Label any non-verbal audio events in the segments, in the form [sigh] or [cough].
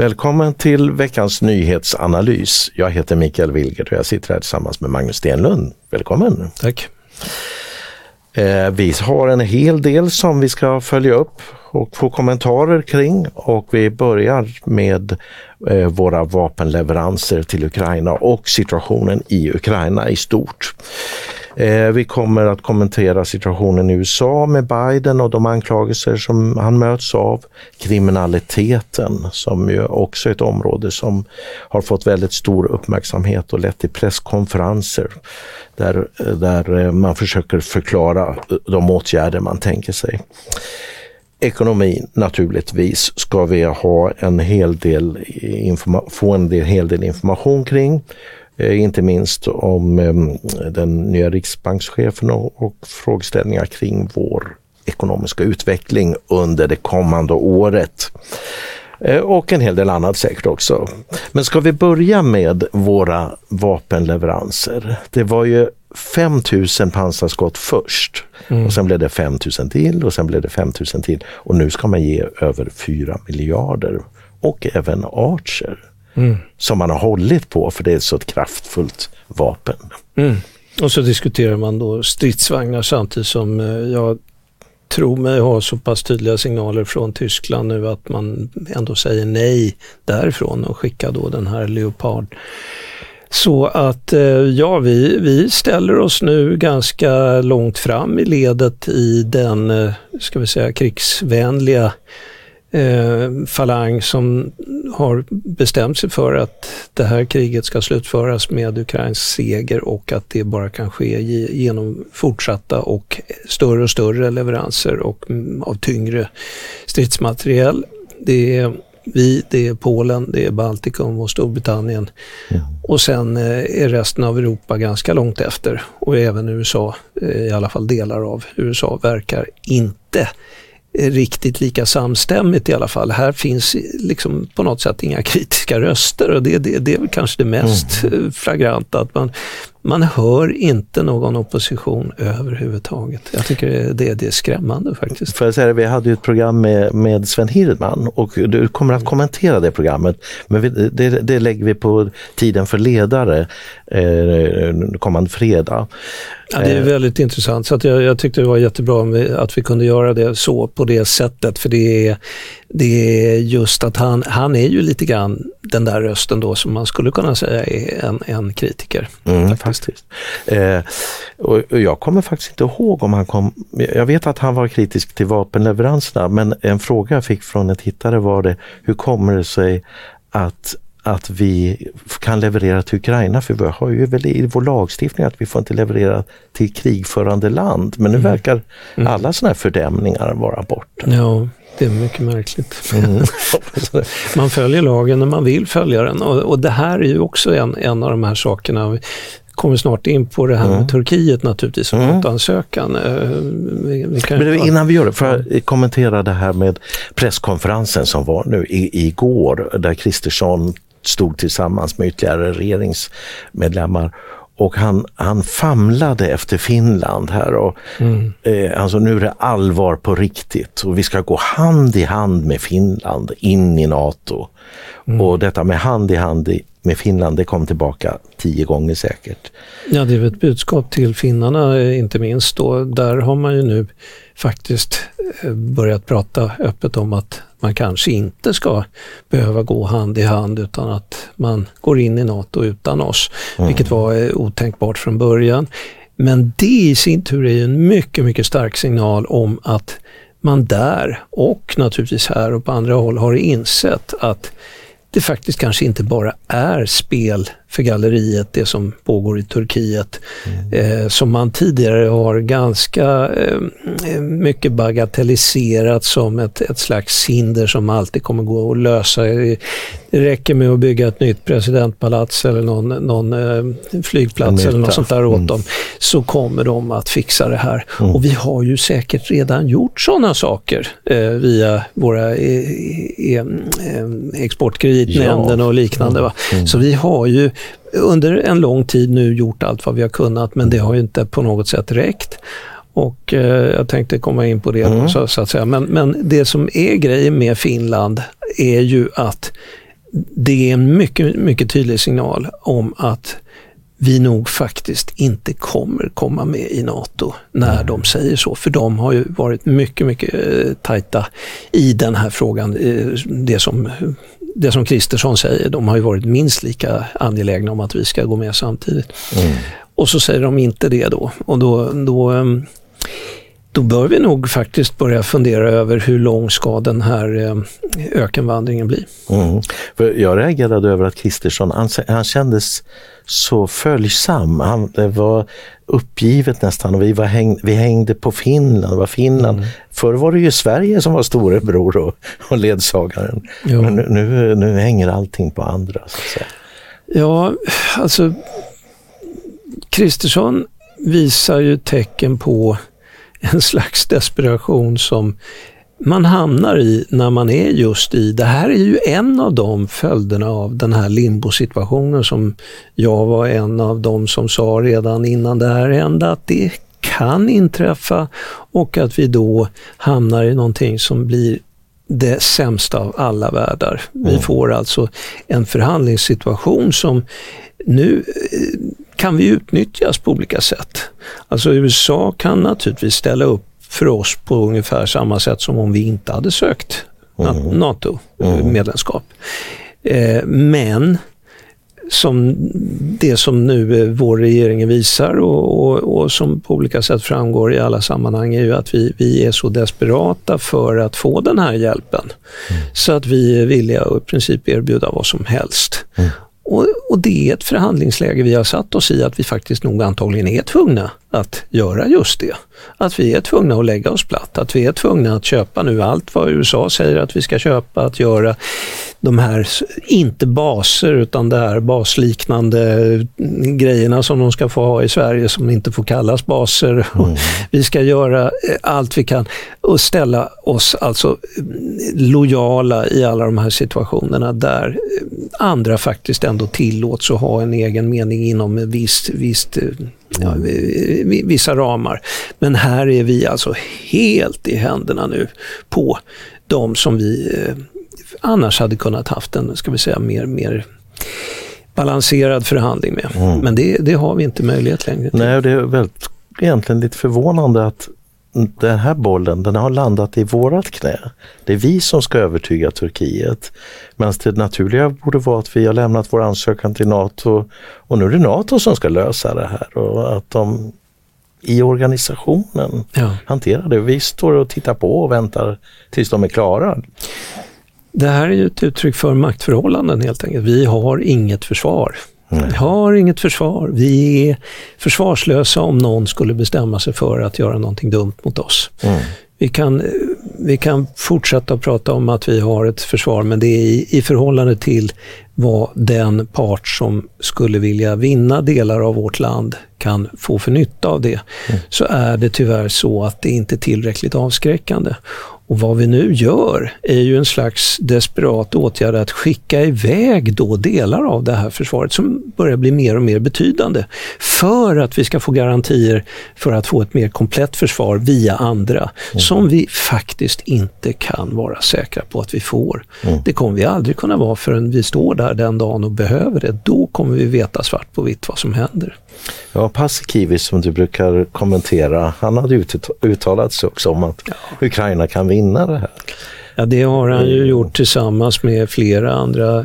Välkommen till veckans nyhetsanalys. Jag heter Mikael Wilgert och jag sitter här tillsammans med Magnus Stenlund. Välkommen! Tack! Eh, vi har en hel del som vi ska följa upp och få kommentarer kring och vi börjar med eh, våra vapenleveranser till Ukraina och situationen i Ukraina i stort. Eh, vi kommer att kommentera situationen i USA med Biden och de anklagelser som han möts av. Kriminaliteten som ju också är ett område som har fått väldigt stor uppmärksamhet och lett till presskonferenser där, eh, där eh, man försöker förklara eh, de åtgärder man tänker sig ekonomin naturligtvis ska vi ha en hel del få en del, hel del information kring. Eh, inte minst om eh, den nya riksbankschefen och, frågeställningar kring vår ekonomiska utveckling under det kommande året. Eh, och en hel del annat säkert också. Men ska vi börja med våra vapenleveranser? Det var ju 5000 pansarskott först mm. och sen blev det 5000 till och sen blev det 5000 till och nu ska man ge över 4 miljarder och även Archer mm. som man har hållit på för det är så ett kraftfullt vapen. Mm. Och så diskuterar man då stridsvagnar samtidigt som eh, jag tror mig ha så pass tydliga signaler från Tyskland nu att man ändå säger nej därifrån och skickar då den här Leopard. Så att eh, ja, vi, vi ställer oss nu ganska långt fram i ledet i den, eh, ska vi säga, krigsvänliga eh, falang som har bestämt sig för att det här kriget ska slutföras med Ukrains seger och att det bara kan ske genom fortsatta och större och större leveranser och mm, av tyngre stridsmateriel. Det är vi, det är Polen, det är Baltikum och Storbritannien. Mm. Och sen eh, är resten av Europa ganska långt efter och även USA, eh, i alla fall delar av USA, verkar inte riktigt lika samstämmigt i alla fall. Här finns liksom på något sätt inga [laughs] kritiska röster och det, det, det är väl kanske det mest mm. flagranta. Att man, man hör inte någon opposition överhuvudtaget. Jag tycker det, det är skrämmande faktiskt. För jag säga, vi hade ju ett program med, med Sven Hirdman och du kommer att kommentera det programmet. Men vi, det, det, lägger vi på tiden för ledare eh, kommande fredag. Ja, det är eh. väldigt intressant så jag, jag tyckte det var jättebra att vi kunde göra det så på det sättet för det är, det är just att han, han är ju lite grann den där rösten då som man skulle kunna säga är en, en kritiker. Mm, faktiskt. Eh, och jag kommer faktiskt inte ihåg om han kom, jag vet att han var kritisk till vapenleveranserna men en fråga jag fick från en tittare var det, hur kommer det sig att att vi kan leverera till Ukraina, för vi har ju väl i vår lagstiftning att vi får inte leverera till krigförande land. Men nu mm. verkar mm. alla sådana här fördämningar vara borta. Ja, det är mycket märkligt. Mm. [laughs] [laughs] man följer lagen när man vill följa den och, och det här är ju också en, en av de här sakerna kommer snart in på det här med mm. Turkiet naturligtvis som mm. ansökan. Eh, vi, vi kan... Men innan vi gör det, får jag kommentera det här med presskonferensen som var nu i, igår där Kristersson stod tillsammans med ytterligare regeringsmedlemmar och han, han famlade efter Finland här och mm. eh, alltså nu är det allvar på riktigt och vi ska gå hand i hand med Finland in i Nato. Mm. Och detta med hand i hand i, med Finland, det kom tillbaka tio gånger säkert. Ja, det är ett budskap till finnarna eh, inte minst. Då. Där har man ju nu faktiskt eh, börjat prata öppet om att man kanske inte ska behöva gå hand i hand utan att man går in i NATO utan oss, mm. vilket var eh, otänkbart från början. Men det i sin tur är en mycket, mycket stark signal om att man där och naturligtvis här och på andra håll har insett att det faktiskt kanske inte bara är spel för galleriet, det som pågår i Turkiet, mm. eh, som man tidigare har ganska eh, mycket bagatelliserat som ett, ett slags hinder som alltid kommer gå att lösa. Det räcker med att bygga ett nytt presidentpalats eller någon, någon eh, flygplats eller något sånt där åt mm. dem, så kommer de att fixa det här. Mm. Och vi har ju säkert redan gjort sådana saker eh, via våra eh, eh, exportkreditnämnden ja. och liknande. Va? Mm. Så vi har ju under en lång tid nu gjort allt vad vi har kunnat men det har ju inte på något sätt räckt. Och eh, jag tänkte komma in på det mm. så, så, att säga. Men, men det som är grejen med Finland är ju att det är en mycket, mycket tydlig signal om att vi nog faktiskt inte kommer komma med i NATO när mm. de säger så. För de har ju varit mycket, mycket eh, tajta i den här frågan. Eh, det som, det som Kristersson säger, de har ju varit minst lika angelägna om att vi ska gå med samtidigt. Mm. Och så säger de inte det då. Och då, då ehm, då bör vi nog faktiskt börja fundera över hur lång ska den här eh, ökenvandringen bli. Mm. För jag reagerade över att Kristersson, han, han kändes så följsam. Han, det var uppgivet nästan och vi, var häng, vi hängde på Finland. Var Finland. Mm. Förr var det ju Sverige som var storebror och, och ledsagaren. Men nu, nu, nu, hänger allting på andra. Ja, alltså Kristersson visar ju tecken på [laughs] en slags desperation som man hamnar i när man är just i, det här är ju en av de följderna av den här limbosituationen som jag var en av de som sa redan innan det här hände att det kan inträffa och att vi då hamnar i någonting som blir det sämsta av alla världar. Vi mm. får alltså en förhandlingssituation som nu eh, kan vi utnyttjas på olika sätt. Alltså USA kan naturligtvis ställa upp för oss på ungefär samma sätt som om vi inte hade sökt mm. NATO-medlemskap. Mm. Men som det som nu eh, vår regering visar och, och, och, som på olika sätt framgår i alla sammanhang är ju att vi, vi är så desperata för att få den här hjälpen. Mm. Så att vi är villiga att i princip erbjuda vad som helst. Mm. Och, och, det är ett förhandlingsläge vi har satt oss i att vi faktiskt nog antagligen är tvungna att göra just det. Att vi är tvungna att lägga oss platt, att vi är tvungna att köpa nu allt vad USA säger att vi ska köpa, att göra de här, inte baser, utan det här basliknande grejerna som de ska få ha i Sverige som inte får kallas baser. [laughs] Mm. Vi ska göra eh, allt vi kan och ställa oss alltså lojala i alla de här situationerna där eh, andra faktiskt ändå tillåts att ha en egen mening inom visst, visst eh, ja, vissa ramar. Men här är vi alltså helt i händerna nu på de som vi eh, annars hade kunnat haft en, ska vi säga, mer, mer balanserad förhandling med. Mm. Men det, det, har vi inte möjlighet längre till. Nej, det är väldigt, egentligen lite förvånande att den här bollen den har landat i vårat knä. Det är vi som ska övertyga Turkiet. Medan det naturliga borde vara att vi har lämnat vår ansökan till NATO och nu är det NATO som ska lösa det här och att de i organisationen ja. hanterar det. Vi står och tittar på och väntar tills de är klara. Det här är ju ett uttryck för maktförhållanden helt enkelt. Vi har inget försvar. Vi har inget försvar. Vi är försvarslösa om någon skulle bestämma sig för att göra någonting dumt mot oss. Mm. Vi, kan, vi kan fortsätta att prata om att vi har ett försvar, men det är i, i förhållande till vad den part som skulle vilja vinna delar av vårt land kan få för nytta av det, mm. så är det tyvärr så att det inte är tillräckligt avskräckande. Och vad vi nu gör är ju en slags desperat åtgärd att skicka iväg då delar av det här försvaret som börjar bli mer och mer betydande för att vi ska få garantier för att få ett mer komplett försvar via andra mm. som vi faktiskt inte kan vara säkra på att vi får. Mm. Det kommer vi aldrig kunna vara förrän vi står där den dagen och behöver det. Då kommer vi veta svart på vitt vad som händer. Ja, Paasikivis som du brukar kommentera, han hade uttalat sig också om att ja. Ukraina kan vinna det här. Ja, det har han ju gjort tillsammans med flera andra,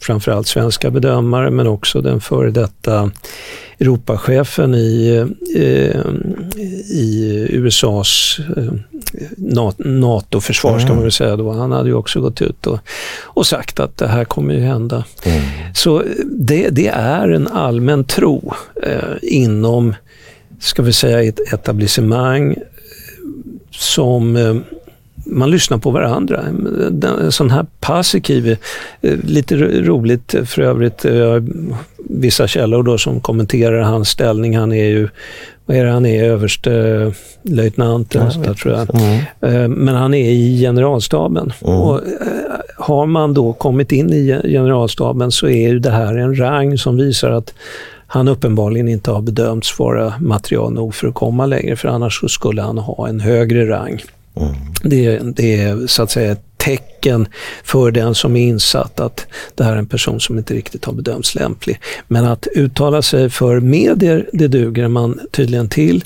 framförallt svenska bedömare, men också den före detta Europachefen i, eh, i USAs eh, NATO-försvar ska man väl säga då. Han hade ju också gått ut och, och sagt att det här kommer ju hända. Mm. Så det, det, är en allmän tro eh, inom, ska vi säga ett etablissemang som eh, man lyssnar på varandra. En sån här passiv, eh, lite roligt för övrigt, eh, vissa källor då som kommenterar hans ställning. Han är ju, vad är det han är, överste löjtnant jag tror jag. Mm. Eh, men han är i generalstaben. Mm. Och har man då kommit in i generalstaben så är ju det här en rang som visar att han uppenbarligen inte har bedömts vara material nog för att komma längre, för annars skulle han ha en högre rang. Mm. Det, det, är så att säga ett tecken för den som är insatt att det här är en person som inte riktigt har bedömts lämplig. Men att uttala sig för medier, det duger man tydligen till.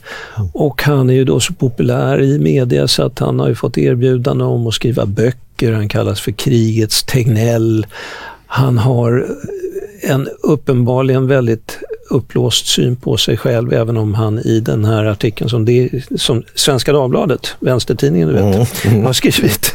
Och han är ju då så populär i media så att han har ju fått erbjudande om att skriva böcker. Han kallas för krigets Tegnell. Han har en uppenbarligen väldigt uppblåst syn på sig själv, även om han i den här artikeln som, det, som Svenska Dagbladet, vänstertidningen du vet, mm. Mm. har skrivit.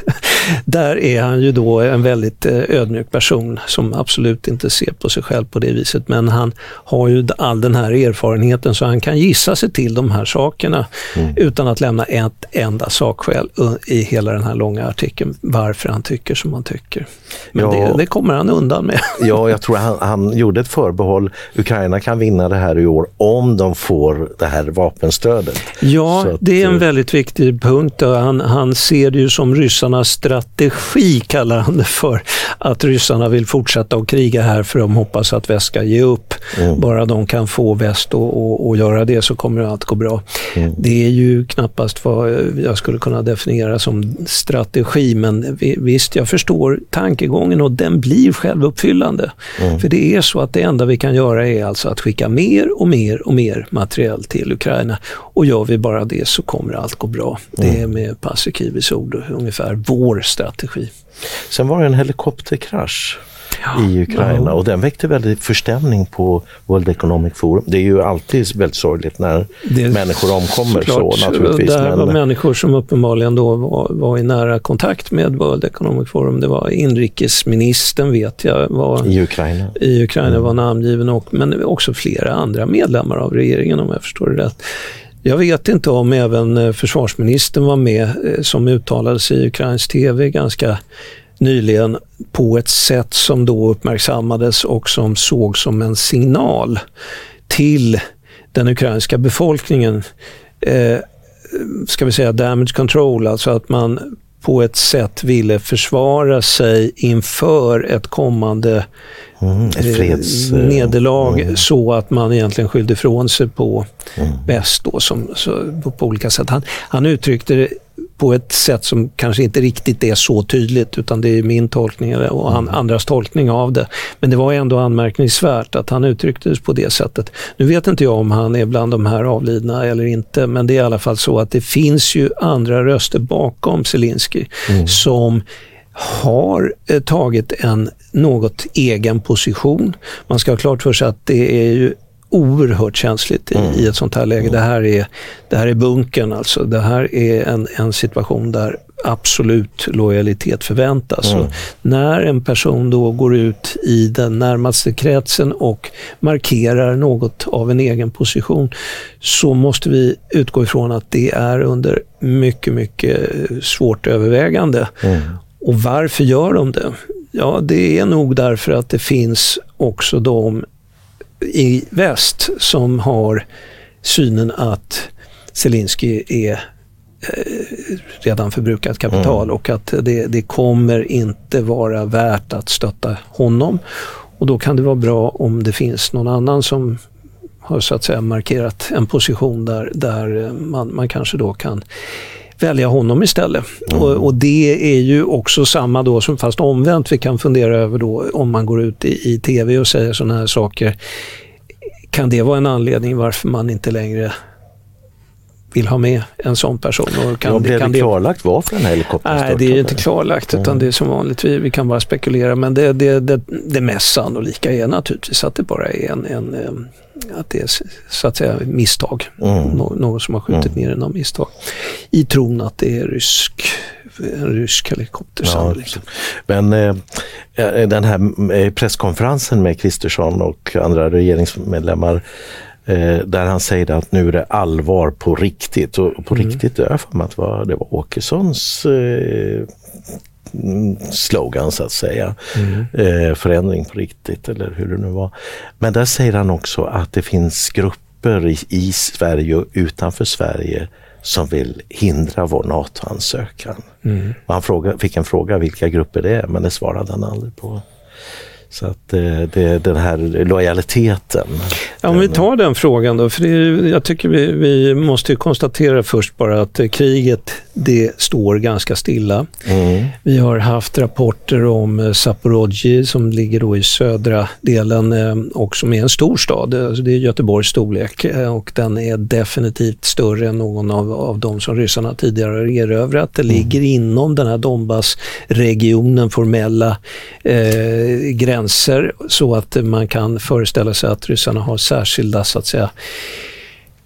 Där är han ju då en väldigt eh, ödmjuk person som absolut inte ser på sig själv på det viset. Men han har ju all den här erfarenheten så han kan gissa sig till de här sakerna mm. utan att lämna ett enda sakskäl i hela den här långa artikeln varför han tycker som han tycker. Men ja, det, det, kommer han undan med. [laughs] Ja, jag tror han, han gjorde ett förbehåll. Ukraina kan vinna det här i år om de får det här vapenstödet. Ja, att, det är en eh, väldigt viktig punkt. Han, han ser det ju som ryssarnas strategi, kallar han det för. Att ryssarna vill fortsätta att kriga här för de hoppas att väst ska ge upp. Mm. Bara de kan få väst att göra det så kommer allt gå bra. Mm. Det är ju knappast vad jag skulle kunna definiera som strategi, men visst, jag förstår tankegången och den blir självuppfyllande. Mm. För det är så att det enda vi kan göra är alltså att skicka mer och mer och mer materiell till Ukraina. Och gör vi bara det så kommer allt gå bra. Det är mm. med Paasikivis ord ungefär vår strategi. Sen var det en helikopterkrasch ja, i Ukraina ja. och den väckte väldigt förstämning på World Economic Forum. Det är ju alltid väldigt sorgligt när det, människor omkommer klart, så naturligtvis. Det men... var människor som uppenbarligen då var, var, i nära kontakt med World Economic Forum. Det var inrikesministern vet jag var i Ukraina, i Ukraina mm. var namngiven och, men också flera andra medlemmar av regeringen om jag förstår det rätt. Jag vet inte om även eh, försvarsministern var med eh, som uttalade sig i ukrainsk tv ganska nyligen på ett sätt som då uppmärksammades och som såg som en signal till den ukrainska befolkningen. Eh, ska vi säga damage control, alltså att man på ett sätt ville försvara sig inför ett kommande mm, ett freds, eh, nederlag mm. så att man egentligen skyllde ifrån sig på mm. väst då, som, så, på, på, olika sätt. Han, han uttryckte det på ett sätt som kanske inte riktigt är så tydligt utan det är min tolkning och mm. andras tolkning av det. Men det var ändå anmärkningsvärt att han uttrycktes på det sättet. Nu vet inte jag om han är bland de här avlidna eller inte men det är i alla fall så att det finns ju andra röster bakom Zelensky mm. som har eh, tagit en något egen position. Man ska ha klart för sig att det är ju oerhört känsligt i, mm. i ett sånt här läge. Det här är, det här är bunkern alltså. Det här är en, en situation där absolut lojalitet förväntas. Mm. när en person då går ut i den närmaste kretsen och markerar något av en egen position så måste vi utgå ifrån att det är under mycket, mycket svårt övervägande. Mm. Och varför gör de det? Ja, det är nog därför att det finns också de i väst som har synen att Zelensky är eh, redan förbrukat kapital mm. och att det, det kommer inte vara värt att stötta honom. Och då kan det vara bra om det finns någon annan som har så att säga markerat en position där, där man, man kanske då kan välja honom istället. Mm. Och, och, det är ju också samma då, som fast omvänt, vi kan fundera över då om man går ut i, i tv och säger sådana här saker. Kan det vara en anledning varför man inte längre vill ha med en sån person. Och kan, ja, blev kan det klarlagt varför den här helikoptern Nej, det är inte klarlagt utan mm. det är som vanligt, vi, vi kan bara spekulera. Men det, det, det, det mest sannolika är naturligtvis att det bara är en, en att det är så att säga misstag. Mm. Nå, någon som har skjutit mm. ner den av misstag. I tron att det är rysk en rysk helikopter ja, sannolikt. Men eh, eh, den här eh, presskonferensen med Kristersson och andra regeringsmedlemmar där han säger att nu är det allvar på riktigt. Och på mm. riktigt, har för mig att det var, det var Åkessons eh, slogan så att säga. Mm. Eh, förändring på riktigt eller hur det nu var. Men där säger han också att det finns grupper i, i Sverige och utanför Sverige som vill hindra vår NATO-ansökan. Mm. han fråga, fick en fråga vilka grupper det är men det svarade han aldrig på. Så att eh, det, den här lojaliteten. Ja, om vi tar den frågan då, för det, jag tycker vi, vi måste konstatera först bara att kriget det står ganska stilla. Mm. Vi har haft rapporter om eh, Zaporozhye som ligger då i södra delen eh, och som är en stor stad. Alltså det är Göteborgs storlek eh, och den är definitivt större än någon av, av de som ryssarna tidigare har erövrat. Det mm. ligger inom den här Donbass-regionen formella eh, gränser så att man kan föreställa sig att ryssarna har särskilda så att säga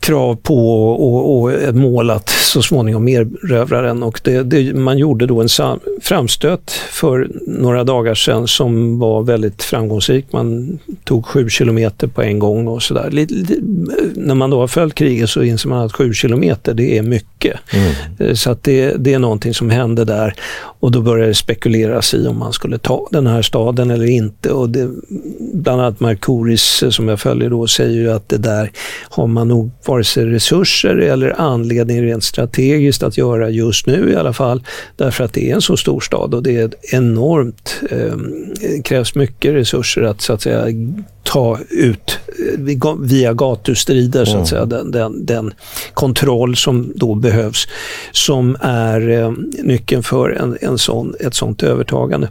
krav på och, och ett mål att så småningom erövra den. Och det, det, man gjorde då en framstöt för några dagar sedan som var väldigt framgångsrik. Man tog sju kilometer på en gång och sådär. När man då har följt kriget så inser man att sju kilometer det är mycket. Mm. Eh, så att det, det är någonting som hände där och då började det spekuleras i om man skulle ta den här staden eller inte. Och det, bland annat Markoris eh, som jag följer då säger ju att det där har man nog vare sig resurser eller anledning rent strategiskt att göra just nu i alla fall. Därför att det är en så stor stad och det är enormt, eh, krävs mycket resurser att så att säga ta ut via gatustrider, så att säga, den, den, den, kontroll som då behövs, som är eh, nyckeln för en, en sån, ett sånt övertagande.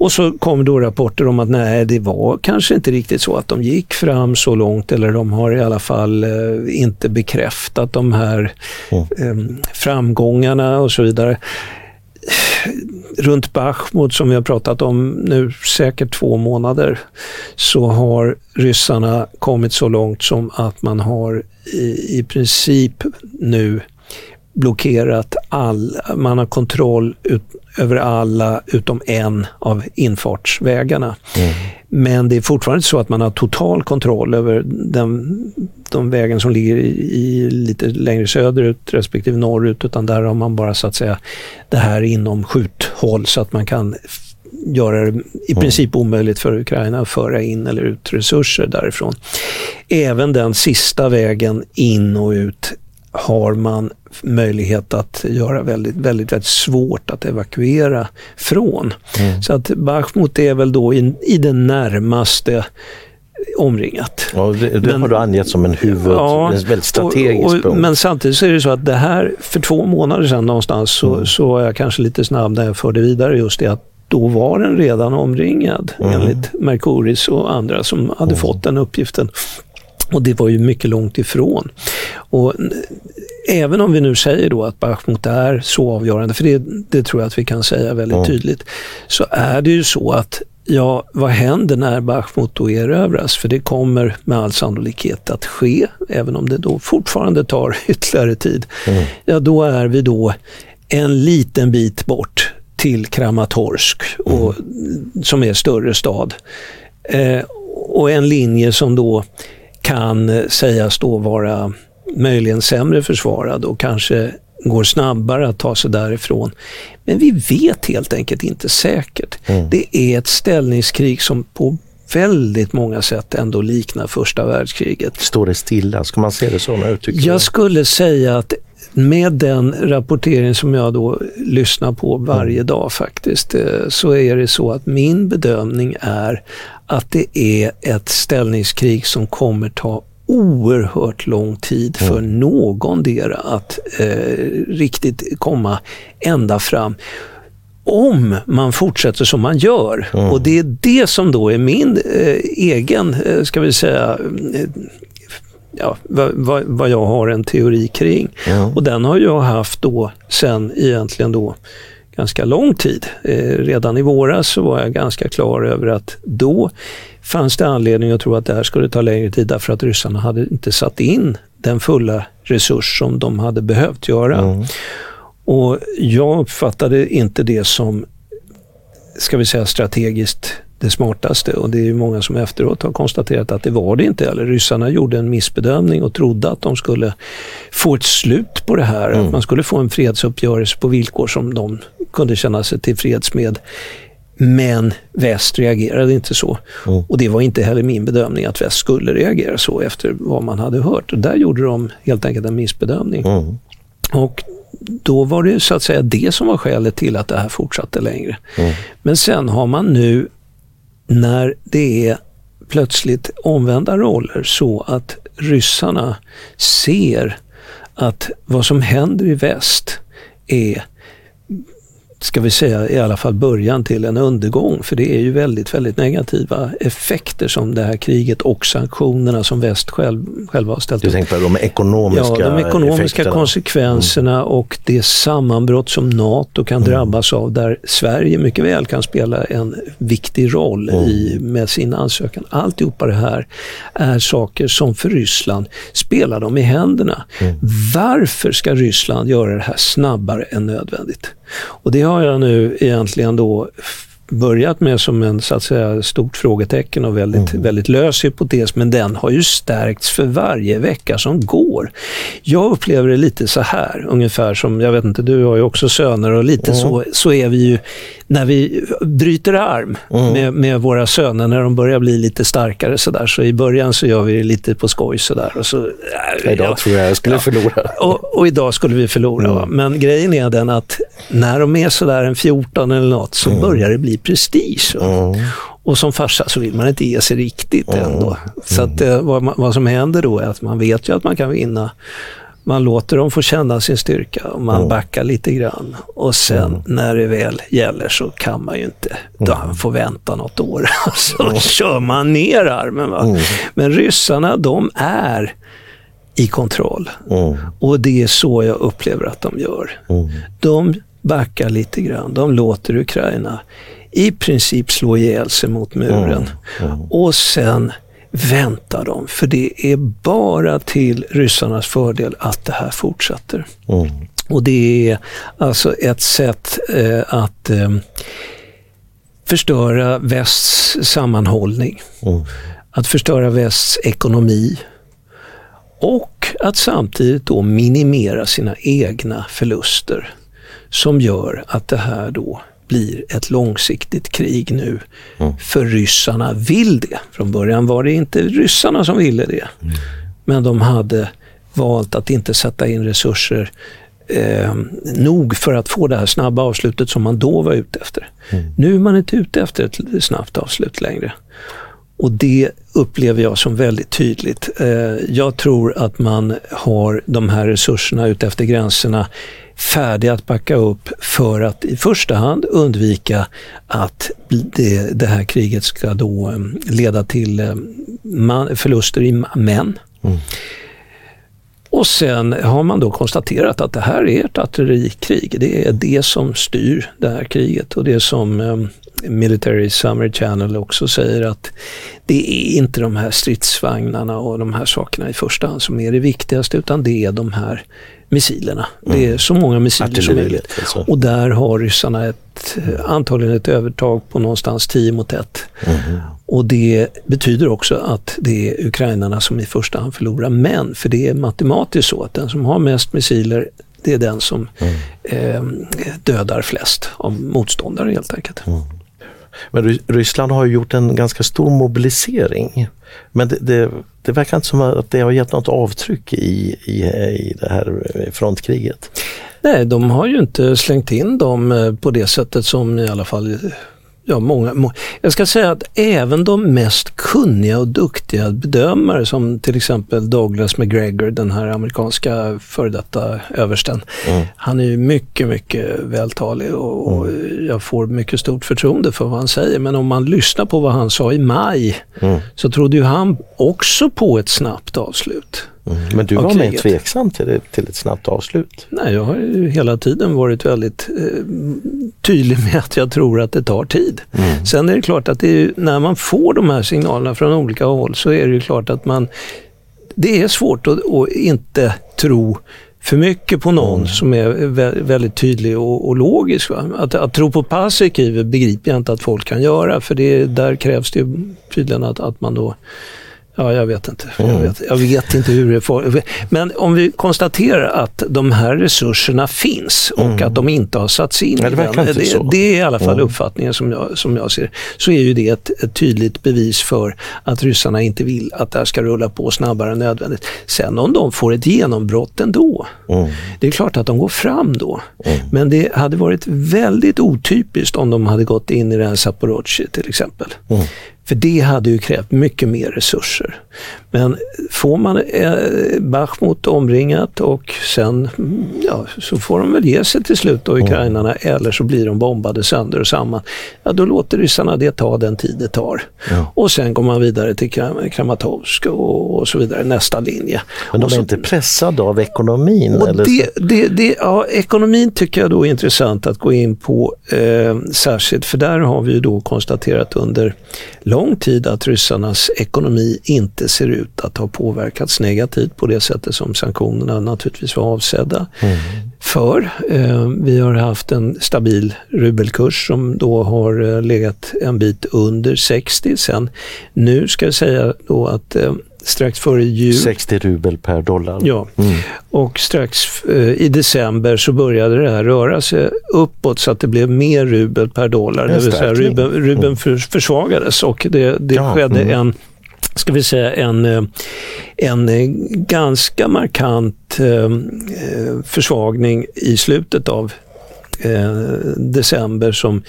Och så kom då rapporter om att nej, det var kanske inte riktigt så att de gick fram så långt eller de har i alla fall eh, inte bekräftat de här mm. eh, framgångarna och så vidare runt Bachmut som vi har pratat om nu säkert två månader så har ryssarna kommit så långt som att man har i, i princip nu blockerat all, man har kontroll ut, över alla utom en av infartsvägarna. Mm. Men det är fortfarande så att man har total kontroll över den, de vägen som ligger i, i, lite längre söderut respektive norrut utan där har man bara så att säga det här inom skjuthåll så att man kan göra det i mm. princip omöjligt för Ukraina att föra in eller ut resurser därifrån. Även den sista vägen in och ut har man möjlighet att göra väldigt, väldigt, väldigt svårt att evakuera från. Mm. Så att Bachmut är väl då i, i det närmaste omringat. Ja, det, det men, har du angett som en huvud, ja, en väldigt strategisk och, och, punkt. Men samtidigt så är det så att det här, för två månader sedan någonstans, så, mm. så var jag kanske lite snabb när jag förde vidare just det att då var den redan omringad mm. enligt Mercuris och andra som hade mm. fått den uppgiften. Och det var ju mycket långt ifrån. Och även om vi nu säger då att Bachmut är så avgörande, för det, det tror jag att vi kan säga väldigt mm. tydligt, så är det ju så att Ja, vad händer när Bachmut då erövras? För det kommer med all sannolikhet att ske, även om det då fortfarande tar [laughs] ytterligare tid. Mm. Ja, då är vi då en liten bit bort till Kramatorsk, och, mm. som är större stad. Eh, och en linje som då kan sägas då vara möjligen sämre försvarad och kanske går snabbare att ta sig därifrån. Men vi vet helt enkelt inte säkert. Mm. Det är ett ställningskrig som på väldigt många sätt ändå liknar första världskriget. Står det stilla? Ska man se det så? Jag skulle säga att med den rapportering som jag då lyssnar på varje mm. dag faktiskt, eh, så är det så att min bedömning är att det är ett ställningskrig som kommer ta oerhört lång tid för mm. någondera att eh, riktigt komma ända fram om man fortsätter som man gör. Mm. Och det är det som då är min eh, egen, eh, ska vi säga, eh, ja, vad, vad, vad, jag har en teori kring. Mm. Och den har jag haft då sen egentligen då ganska lång tid. Eh, redan i våras så var jag ganska klar över att då fanns det anledning att tro att det här skulle ta längre tid därför att ryssarna hade inte satt in den fulla resurs som de hade behövt göra. Mm. Och jag uppfattade inte det som, ska vi säga strategiskt det smartaste och det är ju många som efteråt har konstaterat att det var det inte. Eller ryssarna gjorde en missbedömning och trodde att de skulle få ett slut på det här. Mm. Att man skulle få en fredsuppgörelse på villkor som de kunde känna sig tillfreds med. Men väst reagerade inte så. Mm. Och det var inte heller min bedömning att väst skulle reagera så efter vad man hade hört. Och där gjorde de helt enkelt en missbedömning. Mm. Och då var det så att säga det som var skälet till att det här fortsatte längre. Mm. Men sen har man nu när det är plötsligt omvända roller så att ryssarna ser att vad som händer i väst är ska vi säga, i alla fall början till en undergång. För det är ju väldigt, väldigt negativa effekter som det här kriget och sanktionerna som väst själv, själva har ställt Du tänker på de ekonomiska Ja, de ekonomiska effekterna. konsekvenserna mm. och det sammanbrott som NATO kan mm. drabbas av där Sverige mycket väl kan spela en viktig roll mm. i, med sin ansökan. Alltihopa det här är saker som för Ryssland spelar dem i händerna. Mm. Varför ska Ryssland göra det här snabbare än nödvändigt? Och det har jag nu egentligen då börjat med som en så att säga, stort frågetecken och väldigt, mm. väldigt lös hypotes, men den har ju stärkts för varje vecka som går. Jag upplever det lite så här, ungefär som, jag vet inte, du har ju också söner och lite mm. så, så är vi ju när vi bryter arm mm. med, med, våra söner, när de börjar bli lite starkare sådär, så i början så gör vi det lite på skoj sådär. Och så, äh, idag ja, tror jag jag skulle ja, förlora. Och, och, idag skulle vi förlora. Mm. Men grejen är den att när de är sådär en 14 eller något så mm. börjar det bli prestige. Mm. Och som farsa så vill man inte ge sig riktigt mm. ändå. Så att, eh, vad, vad som händer då är att man vet ju att man kan vinna man låter dem få känna sin styrka och man mm. backar lite grann. Och sen mm. när det väl gäller så kan man ju inte mm. få vänta något år. [laughs] så mm. kör man ner armen. Va? Mm. Men ryssarna, de är i kontroll. Mm. Och det är så jag upplever att de gör. Mm. De backar lite grann. De låter Ukraina i princip slå ihjäl sig mot muren. Och sen väntar de. För det är bara till ryssarnas fördel att det här fortsätter. Mm. Och det är alltså ett sätt eh, att eh, förstöra västs sammanhållning. Mm. Att förstöra västs ekonomi. Och att samtidigt då minimera sina egna förluster. Som gör att det här då blir ett långsiktigt krig nu. Mm. För ryssarna vill det. Från början var det inte ryssarna som ville det. Mm. Men de hade valt att inte sätta in resurser eh, nog för att få det här snabba avslutet som man då var ute efter. Mm. Nu är man inte ute efter ett snabbt avslut längre. Och det upplever jag som väldigt tydligt. Eh, jag tror att man har de här resurserna ute efter gränserna färdiga att backa upp för att i första hand undvika att det, det här kriget ska då eh, leda till eh, man, förluster i män. Mm. Och sen har man då konstaterat att det här är ett artillerikrig. Det är det som styr det här kriget och det som um, Military Summer Channel också säger att det är inte de här stridsvagnarna och de här sakerna i första hand som är det viktigaste utan det är de här missilerna. Mm. Det är så många missiler som möjligt. Alltså. Och där har ryssarna ett, antagligen ett övertag på någonstans 10 mot 1. Mm. Och det betyder också att det är ukrainarna som i första hand förlorar. Men, för det är matematiskt så att den som har mest missiler det är den som mm. eh, dödar flest av motståndare helt enkelt. Men Ryssland har gjort en ganska stor mobilisering. Men det, det, det, verkar inte som att det har gett något avtryck i, i, i det här eh, frontkriget. Nej, de har ju inte slängt in dem eh, på det sättet som i alla fall ja, många, må, jag ska säga att även de mest kunniga och duktiga bedömare som till exempel Douglas McGregor, den här amerikanska före detta översten. Mm. Han är ju mycket, mycket vältalig och, och mm. jag får mycket stort förtroende för vad han säger. Men om man lyssnar på vad han sa i maj mm. så trodde ju han också på ett snabbt avslut. Mm. Men du var mer tveksam till, det, till ett snabbt avslut? Nej, jag har ju hela tiden varit väldigt eh, tydlig med att jag tror att det tar tid. Mm. Sen är det klart att det är, när man får de här signalerna från olika håll så är det ju klart att man det är svårt att, att inte tro för mycket på någon mm. som är väldigt tydlig och, och logisk. Att, att, tro på Paasikivi begriper jag inte att folk kan göra för det, där krävs det tydligen att, att man då Ja, jag vet inte. Mm. Jag, vet, jag, vet, inte hur det får... Men om vi konstaterar att de här resurserna finns och mm. att de inte har satts in Nej, det, den, det, det, är i alla fall mm. uppfattningen som jag, som jag ser så är ju det ett, ett, tydligt bevis för att ryssarna inte vill att det här ska rulla på snabbare än nödvändigt. Sen om de får ett genombrott ändå, mm. det är klart att de går fram då. Mm. Men det hade varit väldigt otypiskt om de hade gått in i det här Zaporozhye till exempel. Mm. För det hade ju krävt mycket mer resurser. Men får man eh, Bachmut omringat och sen ja, så får de väl ge sig till slut då, ukrainarna, mm. eller så blir de bombade sönder och samman. Ja, då låter ryssarna det ta den tid det tar. Ja. Och sen går man vidare till Kramatorsk och, och så vidare, nästa linje. Men de är så, inte pressade av ekonomin? Eller det, det, det, ja, ekonomin tycker jag då är intressant att gå in på eh, särskilt, för där har vi ju då konstaterat under lång tid att ryssarnas ekonomi inte ser ut att ha påverkats negativt på det sättet som sanktionerna naturligtvis var avsedda mm. för. Eh, vi har haft en stabil rubelkurs som då har eh, legat en bit under 60 sen. Nu ska jag säga då att eh, strax före jul. 60 rubel per dollar. Ja, mm. och strax eh, i december så började det här röra sig uppåt så att det blev mer rubel per dollar. Det, det vill säga rubeln, rubeln mm. för, försvagades och det, det ja, skedde mm. en ska vi säga en, eh, en eh, ganska markant försvagning i slutet av december som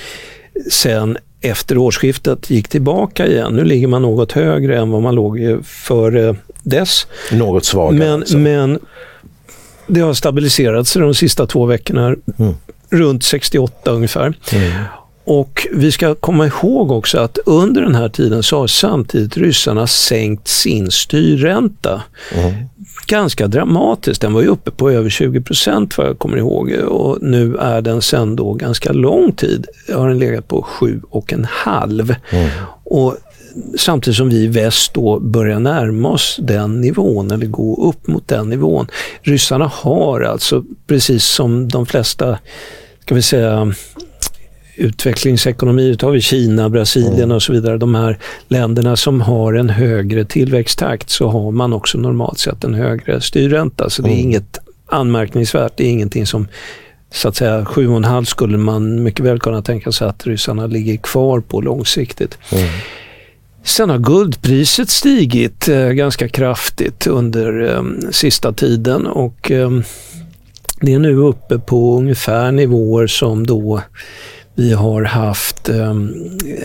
sen efter årsskiftet gick tillbaka igen. Nu ligger man något högre än vad man låg före dess. Något svagare. Men, alltså. men det har stabiliserat sig de sista två veckorna. Mm. Runt 68 ungefär. Mm. Och vi ska komma ihåg också att under den här tiden så har samtidigt ryssarna sänkt sin styrränta. Mm. Ganska dramatiskt. Den var ju uppe på över 20 procent vad jag kommer ihåg och nu är den sen då ganska lång tid, har den legat på 7,5. Mm. Och samtidigt som vi i väst då börjar närma oss den nivån eller gå upp mot den nivån. Ryssarna har alltså, precis som de flesta, ska vi säga, utvecklingsekonomier, tar vi Kina, Brasilien mm. och så vidare, de här länderna som har en högre tillväxttakt så har man också normalt sett en högre styrränta. Så det är mm. inget anmärkningsvärt, det är ingenting som så att säga 7,5 skulle man mycket väl kunna tänka sig att ryssarna ligger kvar på långsiktigt. Mm. Sen har guldpriset stigit eh, ganska kraftigt under eh, sista tiden och eh, det är nu uppe på ungefär nivåer som då vi har haft, ehm,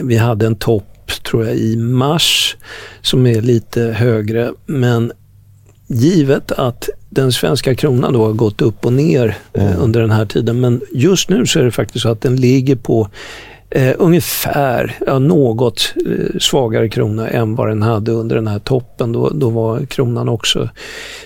vi hade en topp tror jag i mars som är lite högre men givet att den svenska kronan då har gått upp och ner mm. under den här tiden men just nu så är det faktiskt så att den ligger på Eh, ungefär ja, något eh, svagare krona än vad den hade under den här toppen. Då, då var kronan också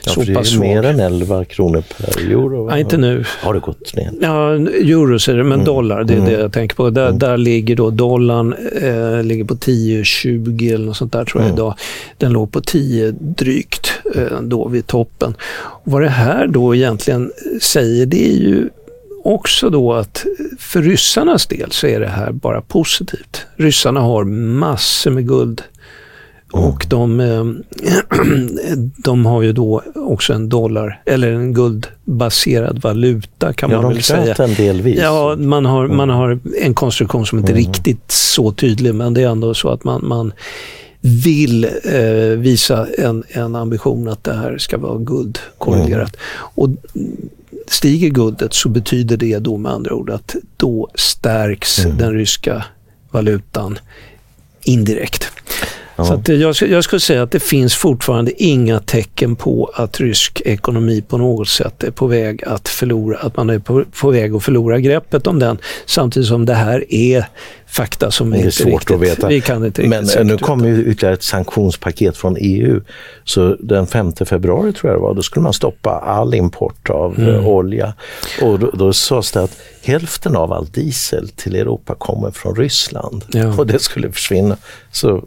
ja, så pass svag. Det är mer än 11 kronor per euro? Ja, inte nu. Har det gått ner? Ja, euro är det, men mm. dollar, det är mm. det jag tänker på. Där, mm. där ligger då dollarn eh, ligger på 10,20 eller något sånt där tror jag mm. idag. Den låg på 10 drygt eh, då vid toppen. Och vad det här då egentligen säger, det är ju också då att för ryssarnas del så är det här bara positivt. Ryssarna har massor med guld och de, eh, [clears throat] de har ju då också en dollar, eller en guldbaserad valuta kan ja, man väl säga. Ja, delvis. Ja, man har, mm. man har en konstruktion som inte är mm. riktigt så tydlig men det är ändå så att man, man vill eh, visa en, en ambition att det här ska vara guldkorrelerat. Mm. Och Stiger guldet så betyder det då med andra ord att då stärks mm. den ryska valutan indirekt. Ja. Så jag, jag skulle säga att det finns fortfarande inga tecken på att rysk ekonomi på något sätt är på väg att förlora, att man är på, på väg att förlora greppet om den. Samtidigt som det här är fakta som det är inte svårt riktigt, att veta. vi kan inte Men eh, nu kommer ju ytterligare ett sanktionspaket från EU. Så den 5 februari tror jag det var, då skulle man stoppa all import av mm. Eh, olja. Och då, då sades det att hälften av all diesel till Europa kommer från Ryssland ja. och det skulle försvinna. Så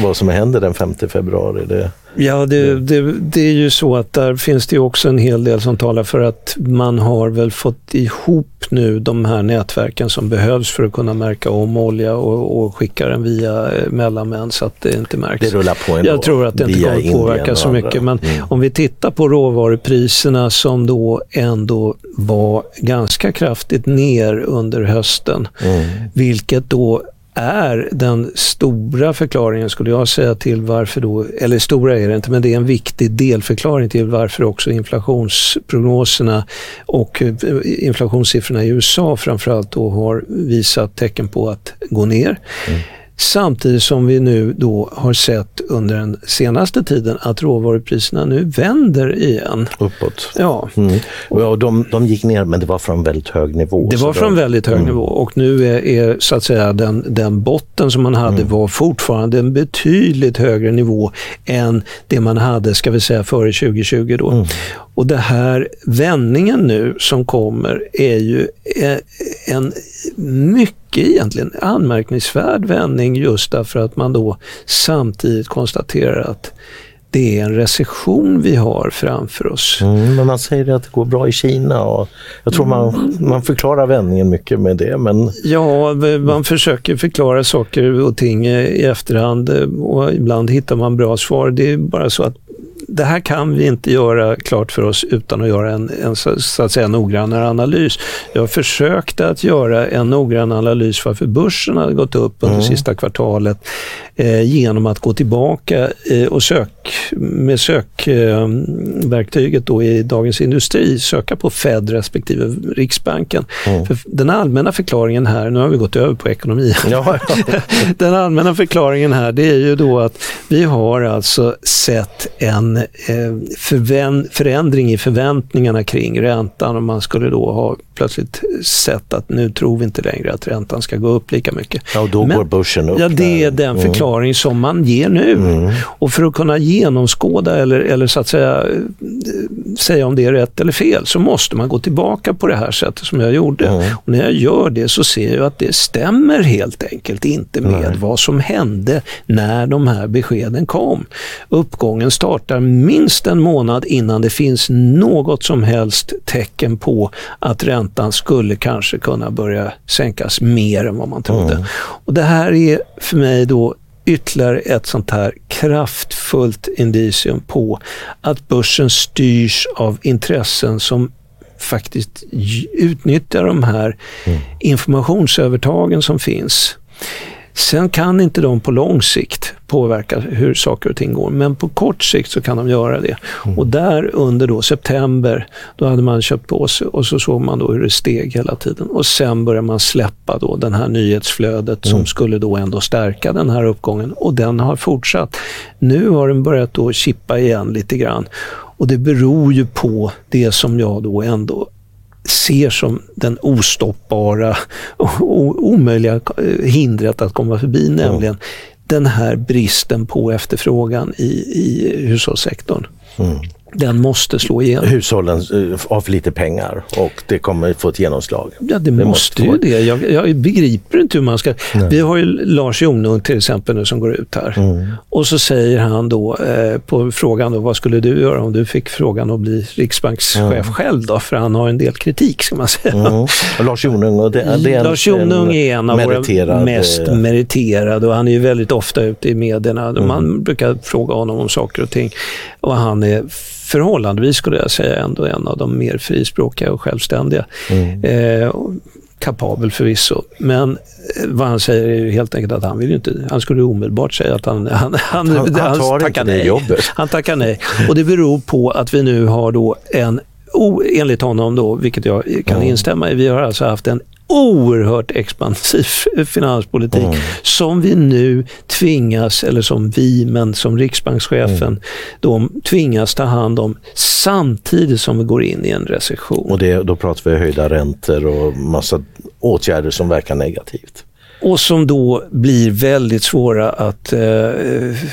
vad som händer den 5 februari. Det, ja, det, det, det, är ju så att där finns det också en hel del som talar för att man har väl fått ihop nu de här nätverken som behövs för att kunna märka om olja och, och skicka den via eh, mellanmän så att det inte märks. Det rullar på ändå. Jag tror att det inte kommer att påverka så mycket. Men mm. om vi tittar på råvarupriserna som då ändå var ganska kraftigt ner under hösten, mm. vilket då är den stora förklaringen skulle jag säga till varför då, eller stora är det inte, men det är en viktig delförklaring till varför också inflationsprognoserna och eh, inflationssiffrorna i USA framförallt då har visat tecken på att gå ner. Mm. Samtidigt som vi nu då har sett under den senaste tiden att råvarupriserna nu vänder igen. Uppåt. Ja. Mm. Och de, de gick ner men det var från väldigt hög nivå. Det var från då, väldigt hög mm. nivå och nu är, är, så att säga den, den botten som man hade mm. var fortfarande en betydligt högre nivå än det man hade, ska vi säga, före 2020 då. Mm. Och det här vändningen nu som kommer är ju eh, en mycket egentligen anmärkningsvärd vändning just därför att man då samtidigt konstaterar att det är en recession vi har framför oss. Mm, men man säger att det går bra i Kina och jag tror man, man förklarar vändningen mycket med det. Men... Ja, man försöker förklara saker och ting i efterhand och ibland hittar man bra svar. Det är bara så att det här kan vi inte göra klart för oss utan att göra en, en så att säga noggrannare analys. Jag försökte att göra en noggrann analys varför börsen hade gått upp under mm. sista kvartalet eh, genom att gå tillbaka eh, och sök, med sökverktyget eh, i Dagens Industri söka på Fed respektive Riksbanken. Mm. För den allmänna förklaringen här, nu har vi gått över på ekonomi. [laughs] Ja. [laughs] den allmänna förklaringen här det är ju då att vi har alltså sett en eh, förändring i förväntningarna kring räntan och man skulle då ha plötsligt sett att nu tror vi inte längre att räntan ska gå upp lika mycket. Ja, och då Men, går börsen upp. Ja, det är den mm. Förklaring mm. som man ger nu. Mm. Och för att kunna genomskåda eller, eller så att säga säga om det är rätt eller fel så måste man gå tillbaka på det här sättet som jag gjorde. Mm. Och när jag gör det så ser jag att det stämmer helt enkelt inte med Nej. vad som hände när de här beskeden kom. Uppgången startar minst en månad innan det finns något som helst tecken på att räntan skulle kanske kunna börja sänkas mer än vad man trodde. Mm. Och Det här är för mig då ytterligare ett sånt här kraftfullt indicium på att börsen styrs av intressen som faktiskt utnyttjar de här mm. informationsövertagen som finns. Sen kan inte de på lång sikt påverka hur saker och ting går, men på kort sikt så kan de göra det. Mm. Och där under då september, då hade man köpt på sig och så såg man då hur det steg hela tiden. Och sen började man släppa då den här nyhetsflödet mm. som skulle då ändå stärka den här uppgången och den har fortsatt. Nu har den börjat då chippa igen lite grann och det beror ju på det som jag då ändå ser som den ostoppbara och omöjliga hindret att komma förbi, mm. nämligen den här bristen på efterfrågan i, i hushållssektorn. Mm den måste slå igenom. Hushållen eh, har för lite pengar och det kommer få ett genomslag. Ja, det, det måste, ju det. Jag, jag, begriper inte hur man ska... Nej. Vi har ju Lars Jonung till exempel nu som går ut här. Mm. Och så säger han då eh, på frågan då, vad skulle du göra om du fick frågan att bli riksbankschef mm. själv då? För han har en del kritik ska man säga. Mm. Lars Jonung, och det, det är Lars Jonung är en av våra mest eh, meriterade och han är ju väldigt ofta ute i medierna. Man mm. brukar fråga honom om saker och ting och han är förhållandevis skulle jag säga ändå en av de mer frispråkiga och självständiga. Mm. Eh, kapabel förvisso, men eh, vad han säger är ju helt enkelt att han vill inte, han skulle omedelbart säga att han, han, han, han, han tar tackar nej. jobbet. Han tackar nej. Och det beror på att vi nu har då en enligt honom då, vilket jag kan mm. instämma i, vi har alltså haft en oerhört expansiv [laughs] finanspolitik mm. som vi nu tvingas, eller som vi, men som riksbankschefen, mm. de tvingas ta hand om samtidigt som vi går in i en recession. Och det, då pratar vi höjda räntor och massa åtgärder som verkar negativt och som då blir väldigt svåra att eh,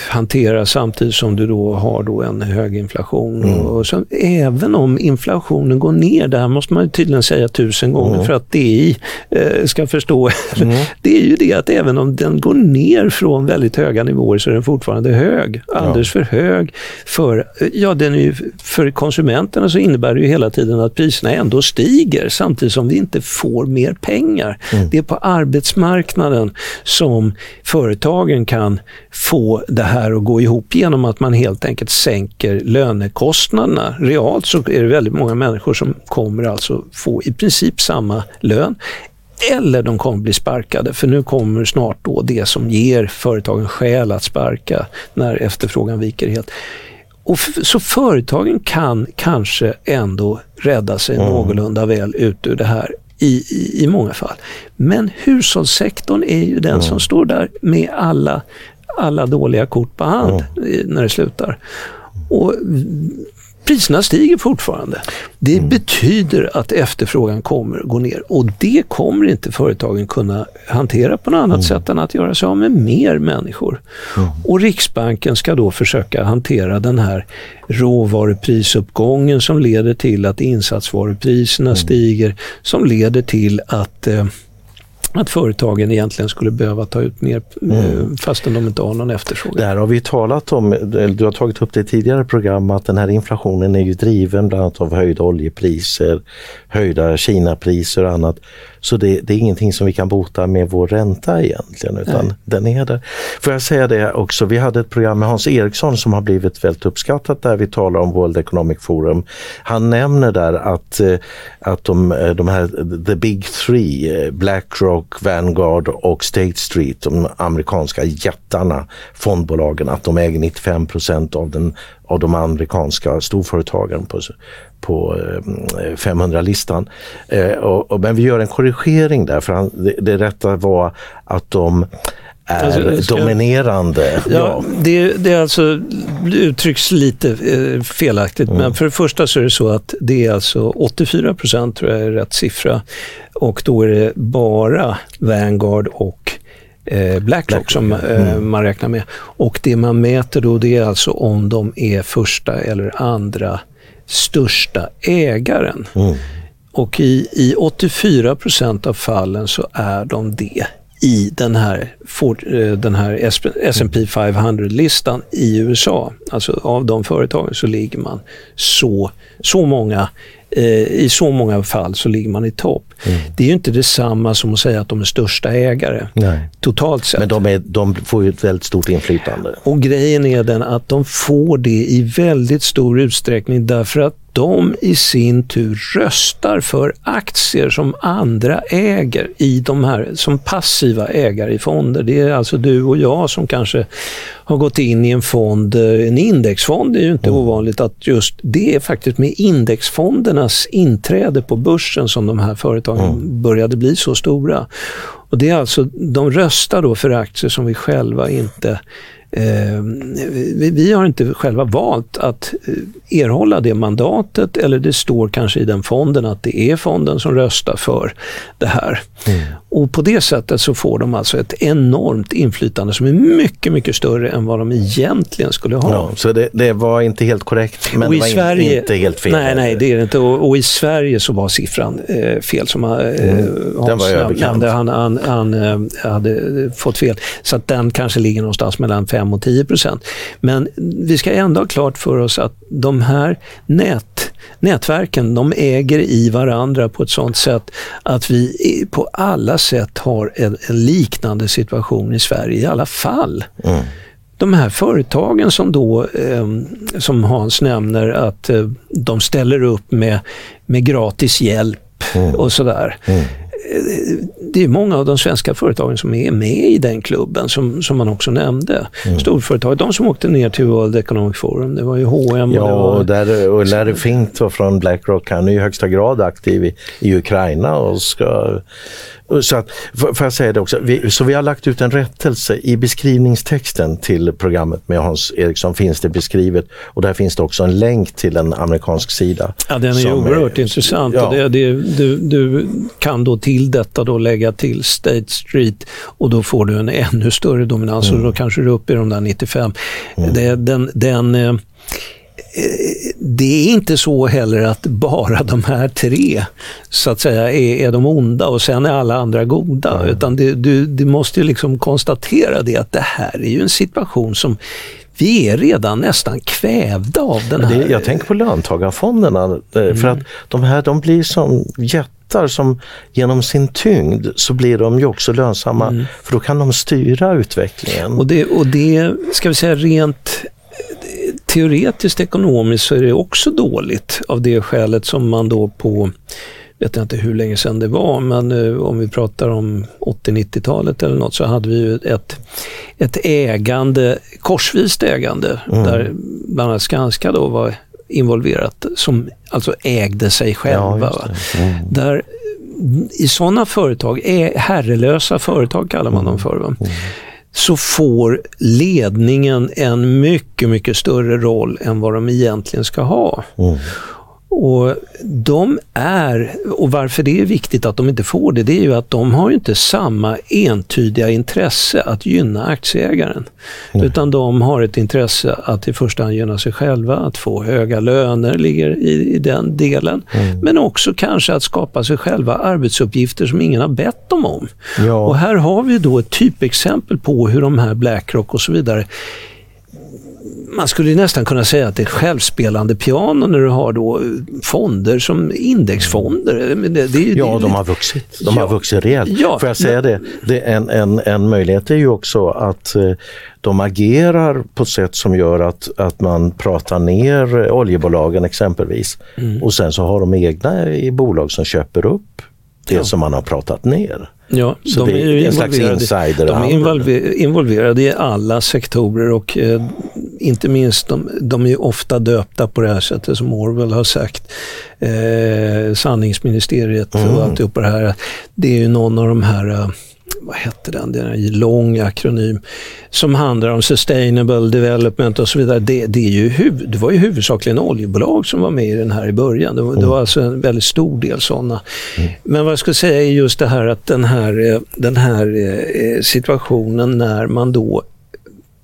hantera samtidigt som du då har då en hög inflation. Mm. Och, så, även om inflationen går ner, det här måste man tydligen säga tusen gånger mm. för att DI eh, ska förstå. Mm. [laughs] det är ju det att även om den går ner från väldigt höga nivåer så är den fortfarande hög. Alldeles ja. för hög. För, ja, den är ju, för konsumenterna så innebär det ju hela tiden att priserna ändå stiger samtidigt som vi inte får mer pengar. Mm. Det är på arbetsmarknaden marknaden som företagen kan få det här att gå ihop genom att man helt enkelt sänker lönekostnaderna. Realt så är det väldigt många människor som kommer alltså få i princip samma lön eller de kommer bli sparkade för nu kommer snart då det som ger företagen skäl att sparka när efterfrågan viker helt. Och så företagen kan kanske ändå rädda sig mm. någorlunda väl ut ur det här i, i, i många fall. Men hushållssektorn är ju den mm. som står där med alla, alla dåliga kort på hand mm. när det slutar. Och Priserna stiger fortfarande. Det mm. betyder att efterfrågan kommer att gå ner och det kommer inte företagen kunna hantera på något annat mm. sätt än att göra sig av med mer människor. Mm. Och Riksbanken ska då försöka hantera den här råvaruprisuppgången som leder till att insatsvarupriserna mm. stiger, som leder till att eh, att företagen egentligen skulle behöva ta ut mer mm. Eh, fastän de inte har någon efterfrågan. Där har vi talat om, du har tagit upp det i tidigare program, att den här inflationen är ju driven bland annat av höjda oljepriser, höjda Kinapriser och annat. Så det, det, är ingenting som vi kan bota med vår ränta egentligen utan Nej. den är där. Får jag säga det också, vi hade ett program med Hans Eriksson som har blivit väldigt uppskattat där vi talar om World Economic Forum. Han nämner där att, eh, att de, eh, de här the big three, eh, och Vanguard och State Street, de amerikanska jättarna, fondbolagen, att de äger 95 av den av de amerikanska storföretagen på, på 500-listan. Eh, eh, men vi gör en korrigering där för han, det, det rätta var att de är alltså, ska, dominerande. Ja, ja. Det, det är alltså uttrycks lite eh, felaktigt mm. men för det första så är det så att det är alltså 84 procent tror jag är rätt siffra och då är det bara Vanguard och eh, Blackrock, Blackrock som eh, mm. man räknar med. Och det man mäter då det är alltså om de är första eller andra största ägaren. Mm. Och i, i 84 procent av fallen så är de det i den här, eh, den här S&P 500-listan i USA. Alltså av de företagen så ligger man så, så många Eh, i så många fall så ligger man i topp. Mm. Det är ju inte detsamma som att säga att de är största ägare Nej. totalt sett. Men de, är, de får ju ett väldigt stort inflytande. Och grejen är den att de får det i väldigt stor utsträckning därför att de i sin tur röstar för aktier som andra äger i de här, som passiva ägare i fonder. Det är alltså du och jag som kanske har gått in i en fond, eh, en indexfond är ju inte mm. ovanligt att just det är faktiskt med indexfondernas inträde på börsen som de här företagen mm. började bli så stora. Och det är alltså, de röstar då för aktier som vi själva inte Eh, vi, vi, har inte själva valt att eh, erhålla det mandatet eller det står kanske i den fonden att det är fonden som röstar för det här. Mm. Och på det sättet så får de alltså ett enormt inflytande som är mycket, mycket större än vad de egentligen skulle ha. Ja, så det, det var inte helt korrekt men och det var Sverige, inte helt fel? Nej, nej det är det inte. Och, och, i Sverige så var siffran eh, fel som eh, mm. Hans nämnde. Han, han, han eh, hade fått fel. Så att den kanske ligger någonstans mellan 5 och 10 procent. Men vi ska ändå ha klart för oss att de här nät, nätverken, de äger i varandra på ett sådant sätt att vi på alla sätt har en, en liknande situation i Sverige i alla fall. Mm. De här företagen som då, eh, som Hans nämner, att eh, de ställer upp med, med gratis hjälp mm. och sådär. Mm det är många av de svenska företagen som är med i den klubben som, som man också nämnde. Mm. Storföretag, de som åkte ner till World Economic Forum, det var ju H&M Ja, och, och, där, och Larry Fink från Blackrock, han är i högsta grad aktiv i, i Ukraina och ska så att, får jag säga det också, vi, så vi har lagt ut en rättelse i beskrivningstexten till programmet med Hans Eriksson finns det beskrivet och där finns det också en länk till en amerikansk sida. Ja, den är oerhört är, intressant ja. det, det, du, du kan då till detta då lägga till State Street och då får du en ännu större dominans mm. och då kanske du är uppe i de där 95. Mm. Det, den, den eh, det är inte så heller att bara [laughs] de här tre så att säga är, är de onda och sen är alla andra goda. Mm. Utan det, du, du måste liksom konstatera det att det här är ju en situation som vi är redan nästan kvävda av den här. Jag tänker på löntagarfonderna mm. för att de här de blir som jättar som genom sin tyngd så blir de ju också lönsamma mm. för då kan de styra utvecklingen. Och det, och det ska vi säga rent teoretiskt ekonomiskt så är det också dåligt av det skälet som man då på vet jag inte hur länge sedan det var, men uh, om vi pratar om 80-90-talet eller något så hade vi ju ett, ett ägande, korsvist ägande, mm. där bland annat Skanska då var involverat, som alltså ägde sig själva. Ja, mm. Där i sådana företag, herrelösa företag kallar man dem för. Så får ledningen en mycket, mycket större roll än vad de egentligen ska ha. Mm. Och de är, och varför det är viktigt att de inte får det, det är ju att de har inte samma entydiga intresse att gynna aktieägaren. Mm. Utan de har ett intresse att i första hand gynna sig själva, att få höga löner ligger i, i den delen. Mm. Men också kanske att skapa sig själva arbetsuppgifter som ingen har bett dem om. Ja. Och här har vi då ett typexempel på hur de här Blackrock och så vidare man skulle nästan kunna säga att det är självspelande piano när du har då fonder som indexfonder. Det, det, det, ja, de har vuxit. De ja, har vuxit rejält. Ja, Får jag säga det? det en, en, en möjlighet är ju också att eh, de agerar på ett sätt som gör att, att man pratar ner oljebolagen exempelvis. Mm. Och sen så har de egna i bolag som köper upp det ja. som man har pratat ner. Ja, så de är, är en slags insider De är involverade i alla sektorer och eh, inte minst de, de är ofta döpta på det här sättet som Orwell har sagt. Eh, sanningsministeriet mm. och alltihopa det här. Det är ju någon av de här eh, vad hette den, det är en lång akronym, som handlar om sustainable development och så vidare. Det, det, är ju huv, det var ju huvudsakligen oljebolag som var med i den här i början. Det, var, mm. det var alltså en väldigt stor del sådana. Mm. Men vad jag ska säga är just det här att den här, den här eh, situationen när man då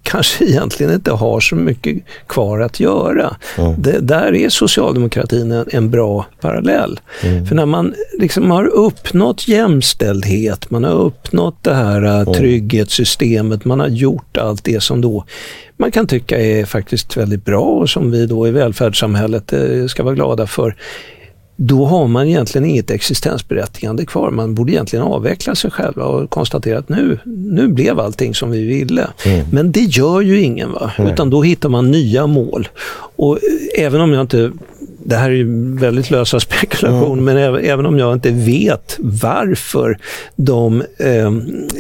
kanske egentligen inte har så mycket kvar att göra. Mm. Det, där är socialdemokratin en, en bra parallell. Mm. För när man liksom har uppnått jämställdhet, man har uppnått det här mm. trygghetssystemet, man har gjort allt det som då man kan tycka är faktiskt väldigt bra och som vi då i välfärdssamhället eh, ska vara glada för då har man egentligen inget existensberättigande kvar. Man borde egentligen avveckla sig själva och konstatera att nu, nu blev allting som vi ville. Mm. Men det gör ju ingen, va? utan då hittar man nya mål. Och även om jag inte det här är ju väldigt lösa [laughs] spekulationer, mm. men även, om jag inte vet varför de eh,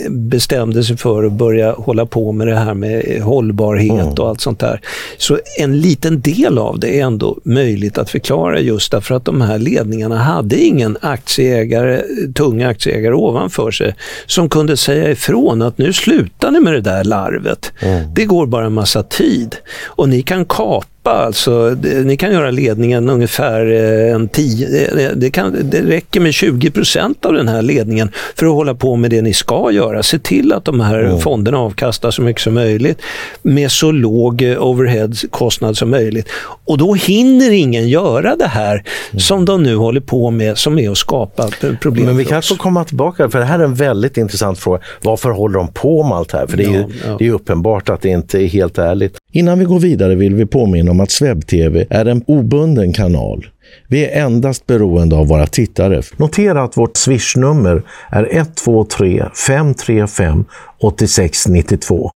bestämde sig för att börja hålla på med det här med hållbarhet mm. och allt sånt där. Så en liten del av det är ändå möjligt att förklara just därför att de här ledningarna hade ingen aktieägare, tung aktieägare ovanför sig som kunde säga ifrån att nu slutar ni med det där larvet. Mm. Det går bara en massa tid och ni kan kapa Alltså, det, ni kan göra ledningen ungefär eh, en 10, det, kan, det räcker med 20 procent av den här ledningen för att hålla på med det ni ska göra. Se till att de här mm. fonderna avkastar så mycket som möjligt med så låg eh, overheadkostnad som möjligt. Och då hinner ingen göra det här mm. som de nu håller på med, som är att skapa problem Men vi kanske får komma tillbaka, för det här är en väldigt intressant fråga. Varför håller de på med allt det här? För det är, ja, ju, ja. det är uppenbart att det inte är helt ärligt. Innan vi går vidare vill vi påminna om att SvebTV är en obunden kanal. Vi är endast beroende av våra tittare. Notera att vårt swishnummer är 123 535 8692.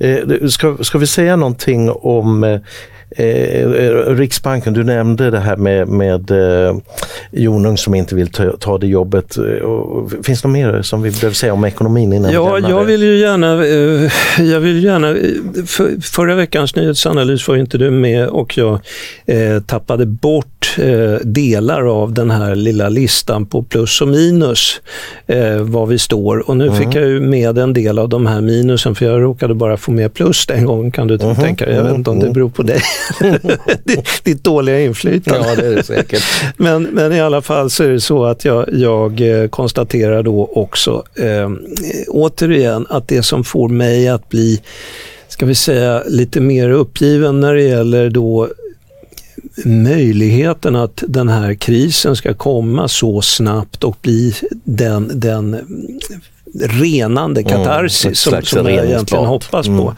Eh, ska, ska vi säga någonting om eh, eh, Eh, Riksbanken, du nämnde det här med, med eh, Jonung som inte vill ta, ta det jobbet. Eh, finns det något mer som vi behöver säga om ekonomin innan Ja, jag vill ju gärna, eh, jag vill gärna eh, för, förra veckans nyhetsanalys var inte du med och jag eh, tappade bort delar av den här lilla listan på plus och minus, var vi står. Och nu mm. fick jag ju med en del av de här minusen för jag råkade bara få med plus den gången kan du mm. tänka dig. Jag vet inte om det beror på dig. [laughs] ditt dåliga inflytande. Ja, det är det säkert. men, men i alla fall så är det så att jag, jag eh, konstaterar då också eh, återigen att det som får mig att bli, ska vi säga, lite mer uppgiven när det gäller då möjligheten att den här krisen ska komma så snabbt och bli den, den renande mm, katarsis mm, som, som jag egentligen hoppas på. Mm.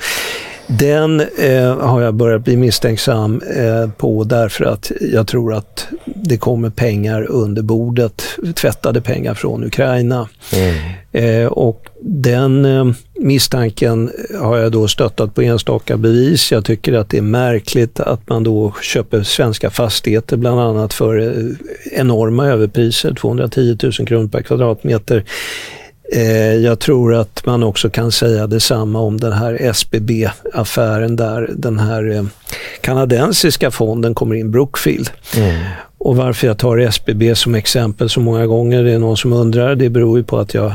Den eh, har jag börjat bli misstänksam eh, på därför att jag tror att det kommer pengar under bordet, tvättade pengar från Ukraina. Mm. Eh, och den eh, misstanken har jag då stöttat på enstaka bevis. Jag tycker att det är märkligt att man då köper svenska fastigheter bland annat för eh, enorma överpriser, 210 000 kronor per kvadratmeter jag tror att man också kan säga detsamma om den här SBB-affären där den här eh, kanadensiska fonden kommer in, Brookfield. Mm. Och varför jag tar SBB som exempel så många gånger, det är någon som undrar, det beror ju på att jag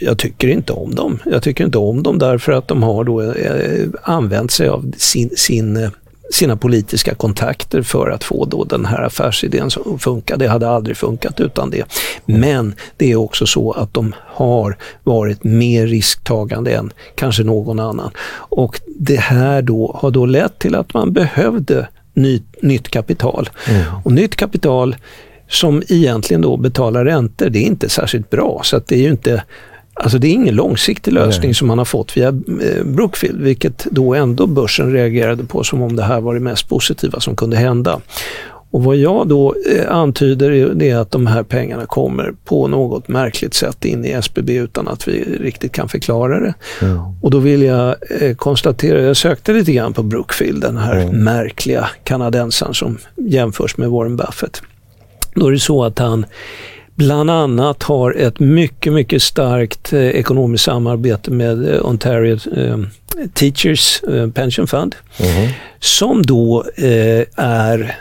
jag tycker inte om dem. Jag tycker inte om dem därför att de har då eh, använt sig av sin, sin eh, sina politiska kontakter för att få då den här affärsidén som funkar. Det hade aldrig funkat utan det. Men det är också så att de har varit mer risktagande än kanske någon annan. Och det här då har då lett till att man behövde ny, nytt kapital. Mm. Och nytt kapital som egentligen då betalar räntor, det är inte särskilt bra. Så att det är ju inte Alltså det är ingen långsiktig lösning Nej. som man har fått via eh, Brookfield, vilket då ändå börsen reagerade på som om det här var det mest positiva som kunde hända. Och vad jag då eh, antyder är att de här pengarna kommer på något märkligt sätt in i SBB utan att vi riktigt kan förklara det. Mm. Och då vill jag eh, konstatera, jag sökte lite grann på Brookfield, den här mm. märkliga kanadensaren som jämförs med Warren Buffett. Då är det så att han bland annat har ett mycket, mycket starkt eh, ekonomiskt samarbete med eh, Ontario eh, Teachers eh, Pension Fund. Mm. Som då eh, är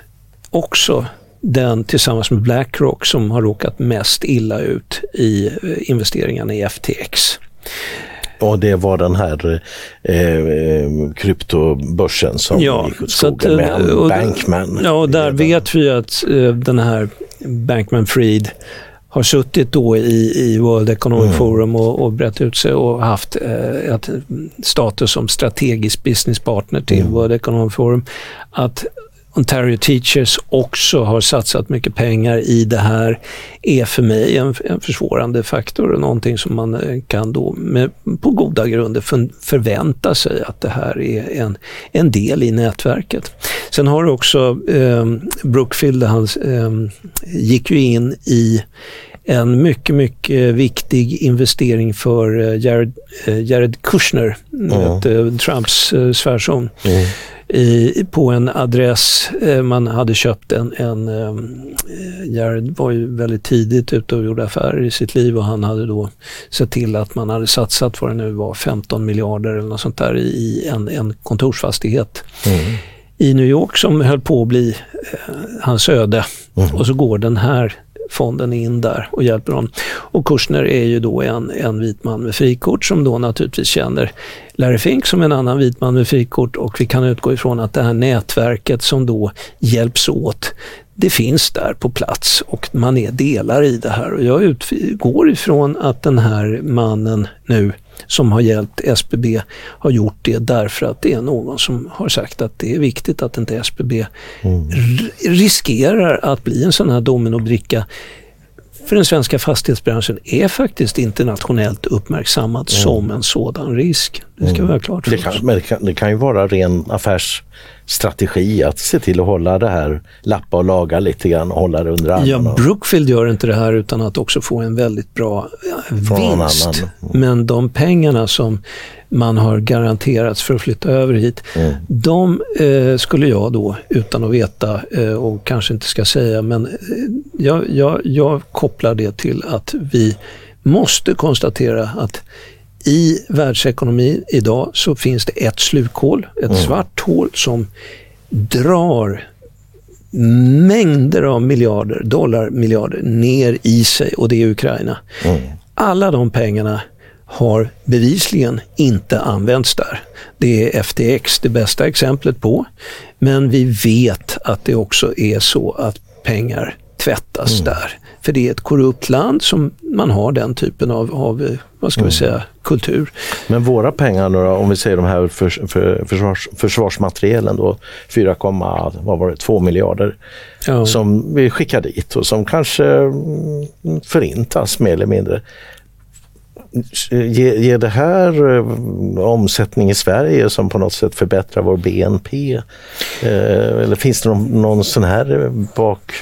också den tillsammans med Blackrock som har råkat mest illa ut i eh, investeringarna i FTX. Och det var den här eh, kryptobörsen som ja, gick åt skogen med en Bankman. Ja, och där vet vi att eh, den här Bankman Fried har suttit då i, i World Economic mm. Forum och, och brett ut sig och haft eh, status som strategisk businesspartner till mm. World Economic Forum. Att Ontario Teachers också har satsat mycket pengar i det här är för mig en, en försvårande faktor och någonting som man eh, kan då med, på goda grunder för, förvänta sig att det här är en, en del i nätverket. Sen har du också eh, Brookfield, han eh, gick ju in i en mycket, mycket viktig investering för eh, Jared, eh, Jared Kushner, mm. Trumps svärson. Mm i, på en adress. Eh, man hade köpt en, en eh, Jared var ju väldigt tidigt ute och gjorde affärer i sitt liv och han hade då sett till att man hade satsat vad det nu var 15 miljarder eller något sånt där i en, en kontorsfastighet. Mm. i New York som höll på att bli eh, hans öde. Mm. Och så går den här fonden in där och hjälper honom. Och Kushner är ju då en, en vit man med frikort som då naturligtvis känner Larry Fink som en annan vit man med frikort och vi kan utgå ifrån att det här nätverket som då hjälps åt det finns där på plats och man är delar i det här. Och jag utgår ifrån att den här mannen nu som har hjälpt SBB har gjort det därför att det är någon som har sagt att det är viktigt att inte SBB mm. riskerar att bli en sån här dominobricka för den svenska fastighetsbranschen är faktiskt internationellt uppmärksammat mm. som en sådan risk. Det ska mm. vara klart för det kan, kan, det kan ju vara ren affärsstrategi att se till att hålla det här, lappa och laga lite grann och hålla det under armarna. Ja, Brookfield gör inte det här utan att också få en väldigt bra vinst. Mm. Men de pengarna som man har garanterats för att flytta över hit. Mm. De eh, skulle jag då, utan att veta eh, och kanske inte ska säga, men eh, jag, jag, jag kopplar det till att vi måste konstatera att i världsekonomin idag så finns det ett slukhål, ett mm. svart hål som drar mängder av miljarder, dollarmiljarder ner i sig och det är Ukraina. Mm. Alla de pengarna har bevisligen inte använts där. Det är FTX det bästa exemplet på. Men vi vet att det också är så att pengar tvättas mm. där. För det är ett korrupt land som man har den typen av, av eh, vad ska mm. vi säga, kultur. Men våra pengar då, om vi säger de här för, för, försvars, försvarsmaterielen då, 4,2 miljarder ja. som vi skickar dit och som kanske mm, förintas mer eller mindre. Ger, ger det här eh, omsättning i Sverige som på något sätt förbättrar vår BNP? Eh, eller finns det någon, någon sån här bak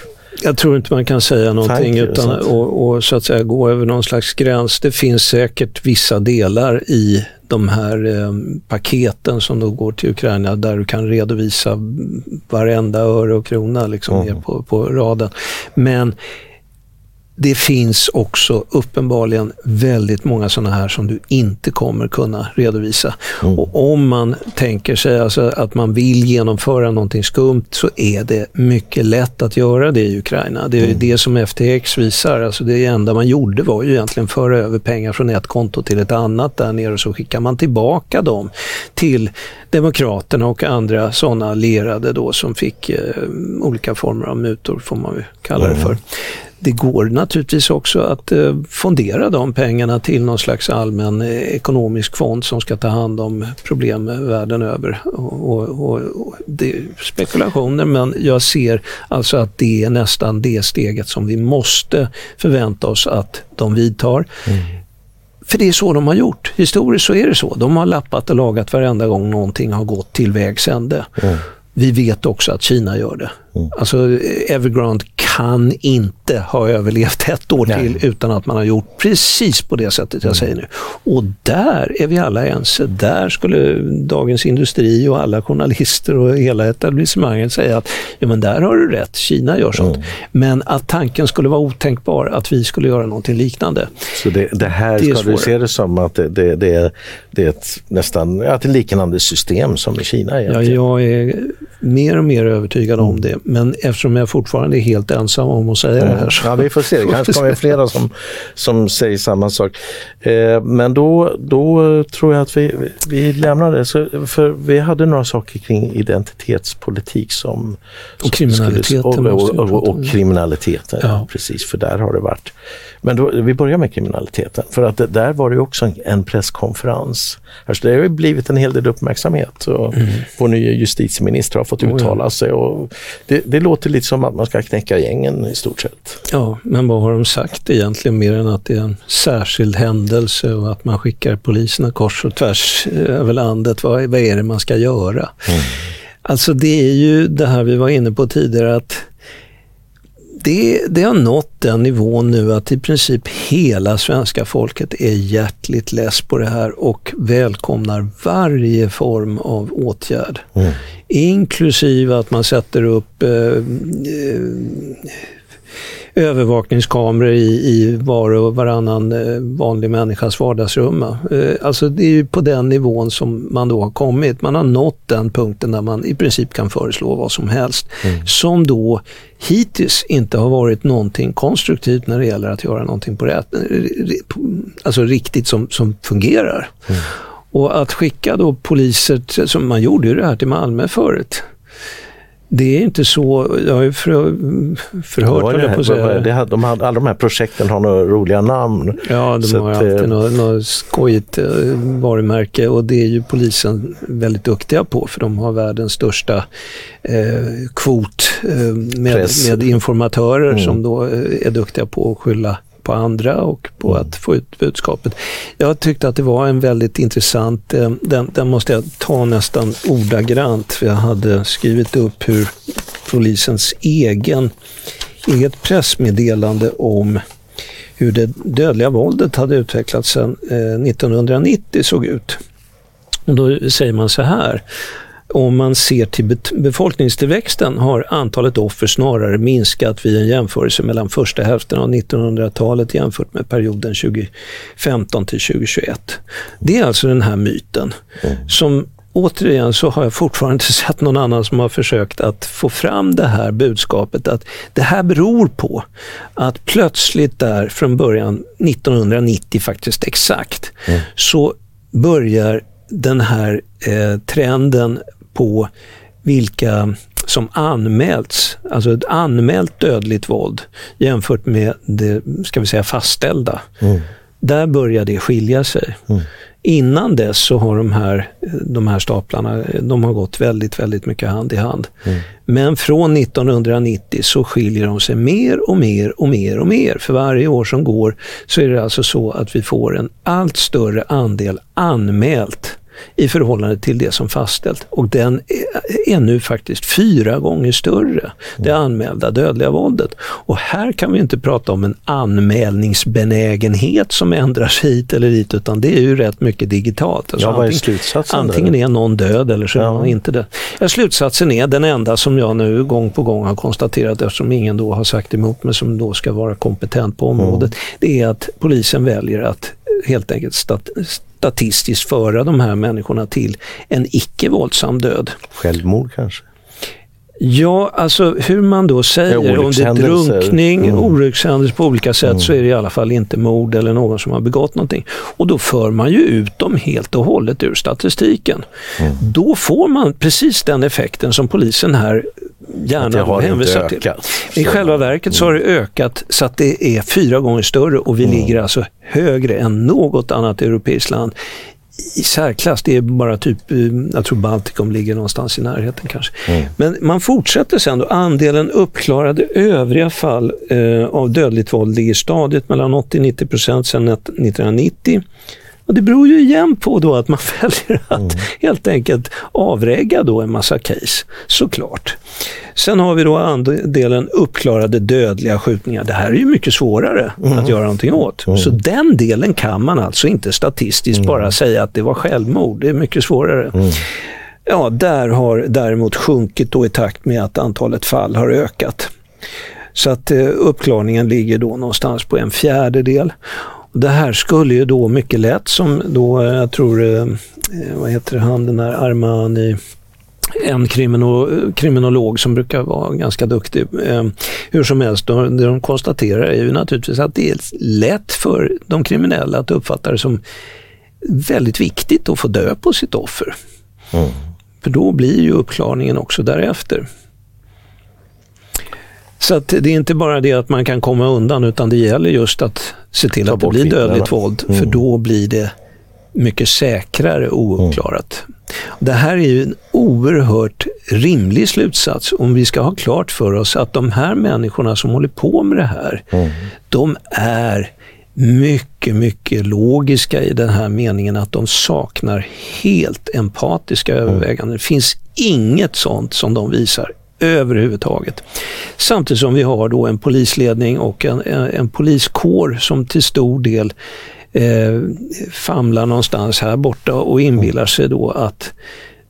jag tror inte man kan säga någonting Tanker, utan att och, och, så att säga gå över någon slags gräns. Det finns säkert vissa delar i de här eh, paketen som då går till Ukraina där du kan redovisa varenda öre och krona liksom mm. ner på, på raden. Men det finns också uppenbarligen väldigt många sådana här som du inte kommer kunna redovisa. Mm. Och om man tänker sig alltså att man vill genomföra någonting skumt så är det mycket lätt att göra det i Ukraina. Det är mm. det som FTX visar. Alltså det enda man gjorde var ju egentligen föra över pengar från ett konto till ett annat där nere och så skickar man tillbaka dem till Demokraterna och andra sådana lerade då som fick eh, olika former av mutor får man kalla det för. Det går naturligtvis också att eh, fondera de pengarna till någon slags allmän eh, ekonomisk fond som ska ta hand om problem världen över. Och, och, och, det är spekulationer men jag ser alltså att det är nästan det steget som vi måste förvänta oss att de vidtar. Mm. För det är så de har gjort. Historiskt så är det så. De har lappat och lagat varenda gång någonting har gått till vägs ände. Mm. Vi vet också att Kina gör det. Mm. Alltså Evergrande kan inte ha överlevt ett år Nej. till utan att man har gjort precis på det sättet jag mm. säger nu. Och där är vi alla ense. Där skulle Dagens Industri och alla journalister och hela etablissemanget säga att ja, men där har du rätt, Kina gör sånt. Mm. Men att tanken skulle vara otänkbar att vi skulle göra någonting liknande. Så det, det här det ska du se det som att det, det, det, är, det är ett nästan ett liknande system som i Kina? Egentligen. Ja, jag är mer och mer övertygad om mm. det. Men eftersom jag fortfarande är helt ensam om att säga det här. Ja, vi får se. [laughs] Det kanske kommer flera som, som säger samma sak. Eh, men då, då tror jag att vi, vi lämnar det. Så, för vi hade några saker kring identitetspolitik som... Och kriminaliteten. och, och, och, och, kriminaliteten, ja. precis. För där har det varit men då, vi börjar med kriminaliteten för att det, där var det också en, en presskonferens. Alltså det har ju blivit en hel del uppmärksamhet och mm. vår nya justitieminister har fått uttala sig och det, det, låter lite som att man ska knäcka gängen i stort sett. Ja, men vad har de sagt egentligen mer än att det är en särskild händelse och att man skickar poliserna kors och tvärs över landet. Vad, vad är det man ska göra? Mm. Alltså det är ju det här vi var inne på tidigare att det, det har nått den nivån nu att i princip hela svenska folket är hjärtligt less på det här och välkomnar varje form av åtgärd. Mm. Inklusive att man sätter upp eh, eh, övervakningskameror i, i var och varannan eh, vanlig människas vardagsrum. Eh, alltså det är ju på den nivån som man då har kommit. Man har nått den punkten där man i princip kan föreslå vad som helst. Mm. Som då hittills inte har varit någonting konstruktivt när det gäller att göra någonting på rätt, eh, alltså riktigt som, som fungerar. Mm. Och att skicka då poliser, som man gjorde ju det här till Malmö förut, det är inte så, jag har ju för, förhört det, det på säga. Det, de alla de här projekten har några roliga namn. Ja, de har att, alltid något, något skojigt eh, varumärke och det är ju polisen väldigt duktiga på för de har världens största eh, kvot eh, med, med, informatörer mm. som då eh, är duktiga på att skylla på andra och på mm. att få ut budskapet. Jag tyckte att det var en väldigt intressant, eh, den, den måste jag ta nästan ordagrant, för jag hade skrivit upp hur polisens egen, eget pressmeddelande om hur det dödliga våldet hade utvecklats sedan 1990 såg ut. Och då säger man så här om man ser till befolkningstillväxten har antalet offer snarare minskat vid en jämförelse mellan första hälften av 1900-talet jämfört med perioden 2015 till 2021. Det är alltså den här myten mm. som återigen så har jag fortfarande inte [laughs] sett någon annan som har försökt att få fram det här budskapet att det här beror på att plötsligt där från början 1990 faktiskt exakt mm. så börjar den här eh, trenden på vilka som anmälts, alltså ett anmält dödligt våld jämfört med det, ska vi säga fastställda. Mm. Där börjar det skilja sig. Mm. Innan dess så har de här, de här staplarna de har gått väldigt, väldigt mycket hand i hand. Mm. Men från 1990 så skiljer de sig mer och mer och mer och mer. För varje år som går så är det alltså så att vi får en allt större andel anmält i förhållande till det som fastställt. Och den är, nu faktiskt fyra gånger större, det anmälda dödliga våldet. Och här kan vi inte prata om en anmälningsbenägenhet som ändrar sig hit eller dit, utan det är ju rätt mycket digitalt. Alltså ja, vad är slutsatsen? Antingen är någon död eller så är någon inte död. Ja, slutsatsen är den enda som jag nu gång på gång har konstaterat, eftersom ingen då har sagt emot mig som då ska vara kompetent på området, mm. det är att polisen väljer att helt enkelt stat statistiskt föra de här människorna till en icke våldsam död. Självmord kanske? Ja, alltså hur man då säger, om det är drunkning, mm. olyckshändelse på olika sätt mm. så är det i alla fall inte mord eller någon som har begått någonting. Och då för man ju ut dem helt och hållet ur statistiken. Mm. Då får man precis den effekten som polisen här gärna hänvisar till. I själva verket så har det ökat så att det är fyra gånger större och vi mm. ligger alltså högre än något annat europeiskt land i särklass. Det är bara typ, eh, jag tror Baltikum ligger någonstans i närheten kanske. Mm. Men man fortsätter sen då. Andelen uppklarade övriga fall eh, av dödligt våld ligger stadigt mellan 80-90 procent sedan 1990. Och det beror ju igen på då att man [laughs] väljer att mm. helt enkelt avrägga då en massa case, såklart. Sen har vi då andelen uppklarade dödliga skjutningar. Det här är ju mycket svårare mm. att göra någonting åt. Mm. Så den delen kan man alltså inte statistiskt mm. bara säga att det var självmord. Det är mycket svårare. Mm. Ja, där har däremot sjunkit då i takt med att antalet fall har ökat. Så att eh, uppklarningen ligger då någonstans på en fjärdedel. Det här skulle ju då mycket lätt som då, eh, jag tror, eh, vad heter han, den där Armani, en kriminolog som brukar vara ganska duktig. Eh, hur som helst, det de konstaterar är ju naturligtvis att det är lätt för de kriminella att uppfatta det som väldigt viktigt att få dö på sitt offer. Mm. För då blir ju uppklarningen också därefter. Så att det är inte bara det att man kan komma undan utan det gäller just att se till att det blir dödligt våld mm. för då blir det mycket säkrare ouppklarat. Mm. Det här är ju en oerhört rimlig slutsats om vi ska ha klart för oss att de här människorna som håller på med det här, mm. de är mycket, mycket logiska i den här meningen att de saknar helt empatiska mm. överväganden. Det finns inget sånt som de visar överhuvudtaget. Samtidigt som vi har då en polisledning och en, en, en poliskår som till stor del eh, famlar någonstans här borta och inbillar sig då att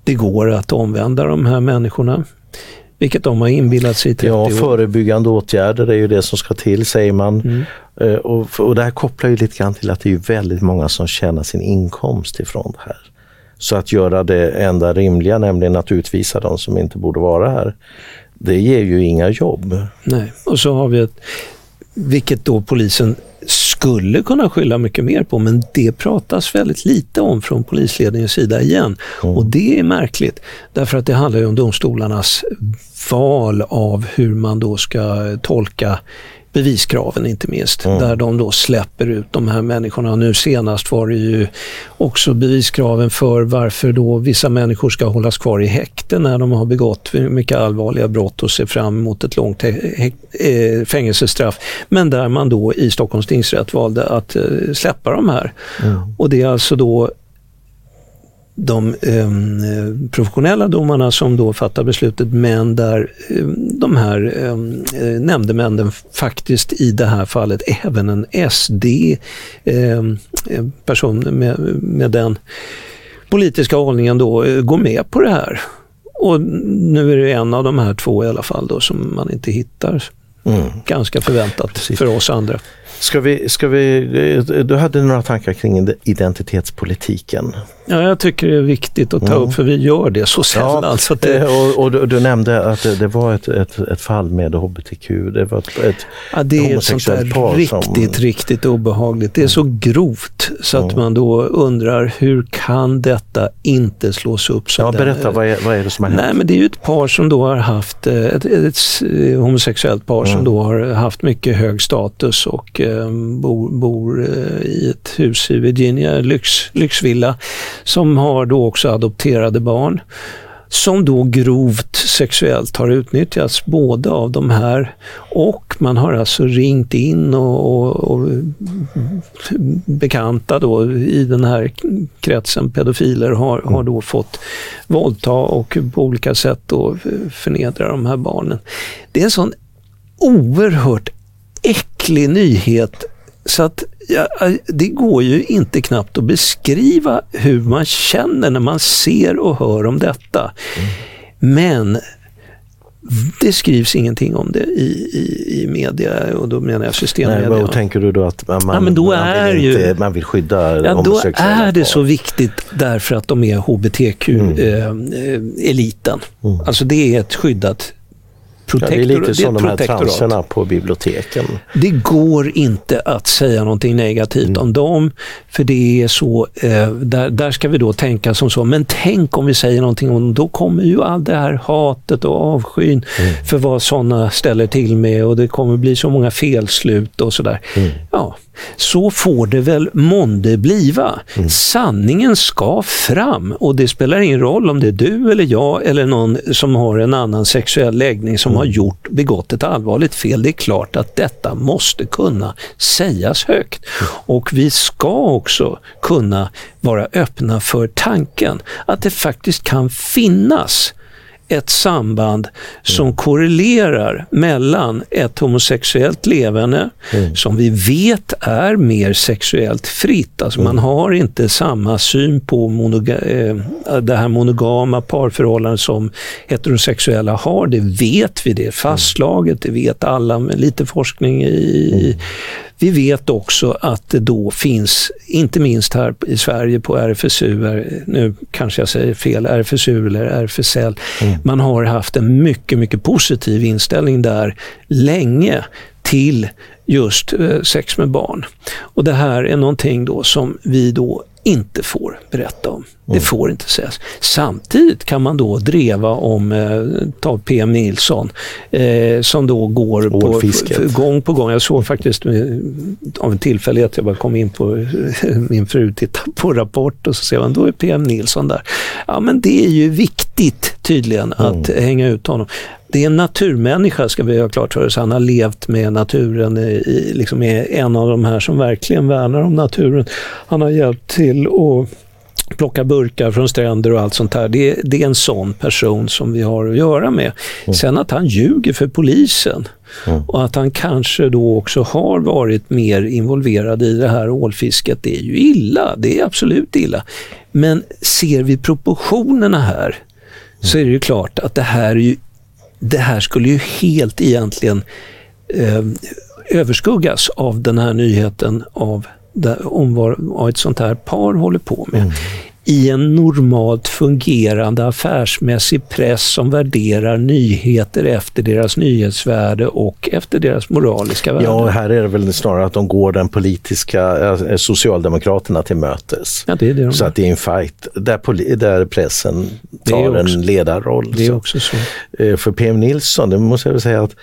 det går att omvända de här människorna. Vilket de har inbillat sig i 30 år. Ja, förebyggande åtgärder är ju det som ska till säger man. Mm. Eh, och, och det här kopplar ju lite grann till att det är väldigt många som tjänar sin inkomst ifrån det här. Så att göra det enda rimliga, nämligen att utvisa de som inte borde vara här, det ger ju inga jobb. Nej, och så har vi ett, vilket då polisen skulle kunna skylla mycket mer på, men det pratas väldigt lite om från polisledningens sida igen. Mm. Och det är märkligt, därför att det handlar ju om domstolarnas val av hur man då ska tolka beviskraven inte minst, mm. där de då släpper ut de här människorna. Nu senast var det ju också beviskraven för varför då vissa människor ska hållas kvar i häkte när de har begått mycket allvarliga brott och ser fram emot ett långt eh, fängelsestraff. Men där man då i Stockholms tingsrätt valde att eh, släppa de här. Mm. Och det är alltså då de eh, professionella domarna som då fattar beslutet men där eh, de här ehm, eh, nämndemännen faktiskt i det här fallet även en SD-person ehm, med, med den politiska hållningen då eh, går med på det här. Och nu är det en av de här två i alla fall då som man inte hittar. Mm. Ganska förväntat Precis. för oss andra. Ska vi, ska vi, du hade några tankar kring identitetspolitiken. Ja, jag tycker det är viktigt att ta mm. upp för vi gör det så sällan. Ja, så det... Eh, och, och du, du, nämnde att det, det var ett, ett, ett, fall med hbtq. Det var ett, ett ja, det är ett sånt där riktigt, som... riktigt obehagligt. Det är så grovt så att mm. man då undrar hur kan detta inte slås upp? Så ja, berätta, vad är, vad är det som har hänt? Nej, men det är ju ett par som då har haft, eh, ett, ett, homosexuellt par mm. som då har haft mycket hög status och eh, Eh, bor, bor eh, i ett hus i Virginia, lyx, lyxvilla, som har då också adopterade barn. som då grovt sexuellt har utnyttjats både av de här och man har alltså ringt in och, och, och bekanta då i den här kretsen pedofiler har, har då fått våldta och på olika sätt då förnedra de här barnen. Det är en sån oerhört äcklig nyhet så att ja, det går ju inte knappt att beskriva hur man känner när man ser och hör om detta. Mm. Men det skrivs ingenting om det i, i, i media och då menar jag systemmedia. Nej, vad tänker du då att man, ja, men då man, är vill, inte, man vill skydda ja, Då är det så viktigt därför att de är hbtq-eliten. Mm. Eh, mm. Alltså det är ett skyddat protektor, ja, det är lite som de här transerna på biblioteken. Det går inte att säga någonting negativt mm. om dem, för det är så, eh, där, där ska vi då tänka som så, men tänk om vi säger någonting om dem, då kommer ju allt det här hatet och avskyn mm. för vad sådana ställer till med och det kommer bli så många felslut och sådär. Mm. Ja, så får det väl månde bliva. Mm. Sanningen ska fram och det spelar ingen roll om det är du eller jag eller någon som har en annan sexuell läggning som mm. har gjort, begått ett allvarligt fel. Det är klart att detta måste kunna sägas högt. Mm. Och vi ska också kunna vara öppna för tanken att det faktiskt kan finnas ett samband som mm. korrelerar mellan ett homosexuellt levande mm. som vi vet är mer sexuellt fritt. Alltså mm. man har inte samma syn på monoga äh, det här monogama parförhållandet som heterosexuella har. Det vet vi, det är fastslaget, det vet alla med lite forskning i mm. Vi vet också att det då finns, inte minst här i Sverige på RFSU, nu kanske jag säger fel, RFSU eller RFSL, mm. man har haft en mycket, mycket positiv inställning där länge till just eh, sex med barn. Och det här är någonting då som vi då inte får berätta om. Det mm. får inte sägas. Samtidigt kan man då dreva om, eh, ta PM Nilsson, eh, som då går på, på, gång på gång. Jag såg faktiskt eh, av en tillfällighet, jag bara kom in på min fru tittade på Rapport och så ser man, då är PM Nilsson där. Ja men det är ju viktigt tydligen att mm. hänga ut honom. Det är en naturmänniska ska vi ha klart för oss. Han har levt med naturen, i, liksom är en av de här som verkligen värnar om naturen. Han har hjälpt till att plocka burkar från stränder och allt sånt här. Det, det, är en sån person som vi har att göra med. Mm. Sen att han ljuger för polisen mm. och att han kanske då också har varit mer involverad i det här ålfisket, det är ju illa. Det är absolut illa. Men ser vi proportionerna här mm. så är det ju klart att det här, ju, det här skulle ju helt egentligen eh, överskuggas av den här nyheten av om vad ett sånt här par håller på med. Mm i en normalt fungerande affärsmässig press som värderar nyheter efter deras nyhetsvärde och efter deras moraliska värde. Ja, här är det väl snarare att de går den politiska äh, Socialdemokraterna till mötes. Ja, det är det de så att det är en fight där, där pressen tar också, en ledarroll. Det är så. också så. Eh, för PM Nilsson, det måste jag väl säga att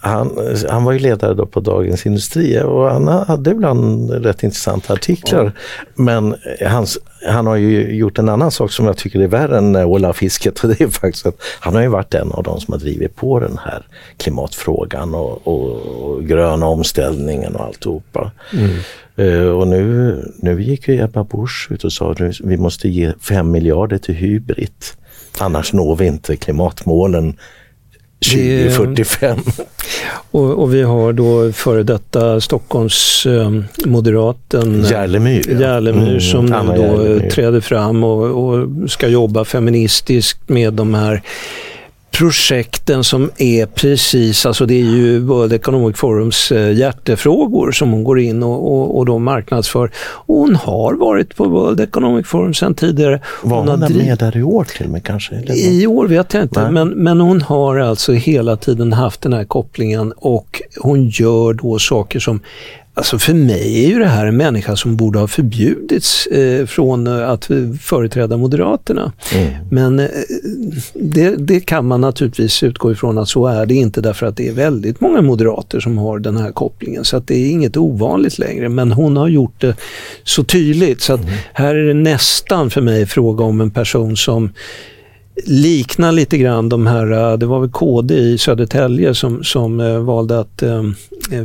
han, han var ju ledare då på Dagens Industri och han hade ibland rätt intressanta artiklar. Ja. Men hans, han har ju gjort en annan sak som jag tycker är värre än ålafisket. Det är faktiskt att han har ju varit en av de som har drivit på den här klimatfrågan och, och, och gröna omställningen och alltihopa. Mm. Uh, och nu, nu gick ju Ebba Busch ut och sa att vi måste ge 5 miljarder till Hybrit. Annars når vi inte klimatmålen 2045. [laughs] Och, och, vi har då före detta Stockholmsmoderaten eh, Järlemyr, Järlemyr mm, som nu då Järlemyr. träder fram och, och, ska jobba feministiskt med de här projekten som är precis, alltså det är ju World Economic Forums eh, hjärtefrågor som hon går in och, och, och då marknadsför. Och hon har varit på World Economic Forum sedan tidigare. Var hon, hon med där i år till och med kanske? I år vet jag inte, men, men hon har alltså hela tiden haft den här kopplingen och hon gör då saker som Alltså för mig är ju det här en människa som borde ha förbjudits eh, från eh, att företräda Moderaterna. Mm. Men eh, det, det, kan man naturligtvis utgå ifrån att så är det inte därför att det är väldigt många moderater som har den här kopplingen. Så att det är inget ovanligt längre. Men hon har gjort det så tydligt så att mm. här är det nästan för mig fråga om en person som liknar lite grann de här, det var väl KD i Södertälje som, som eh, valde att eh,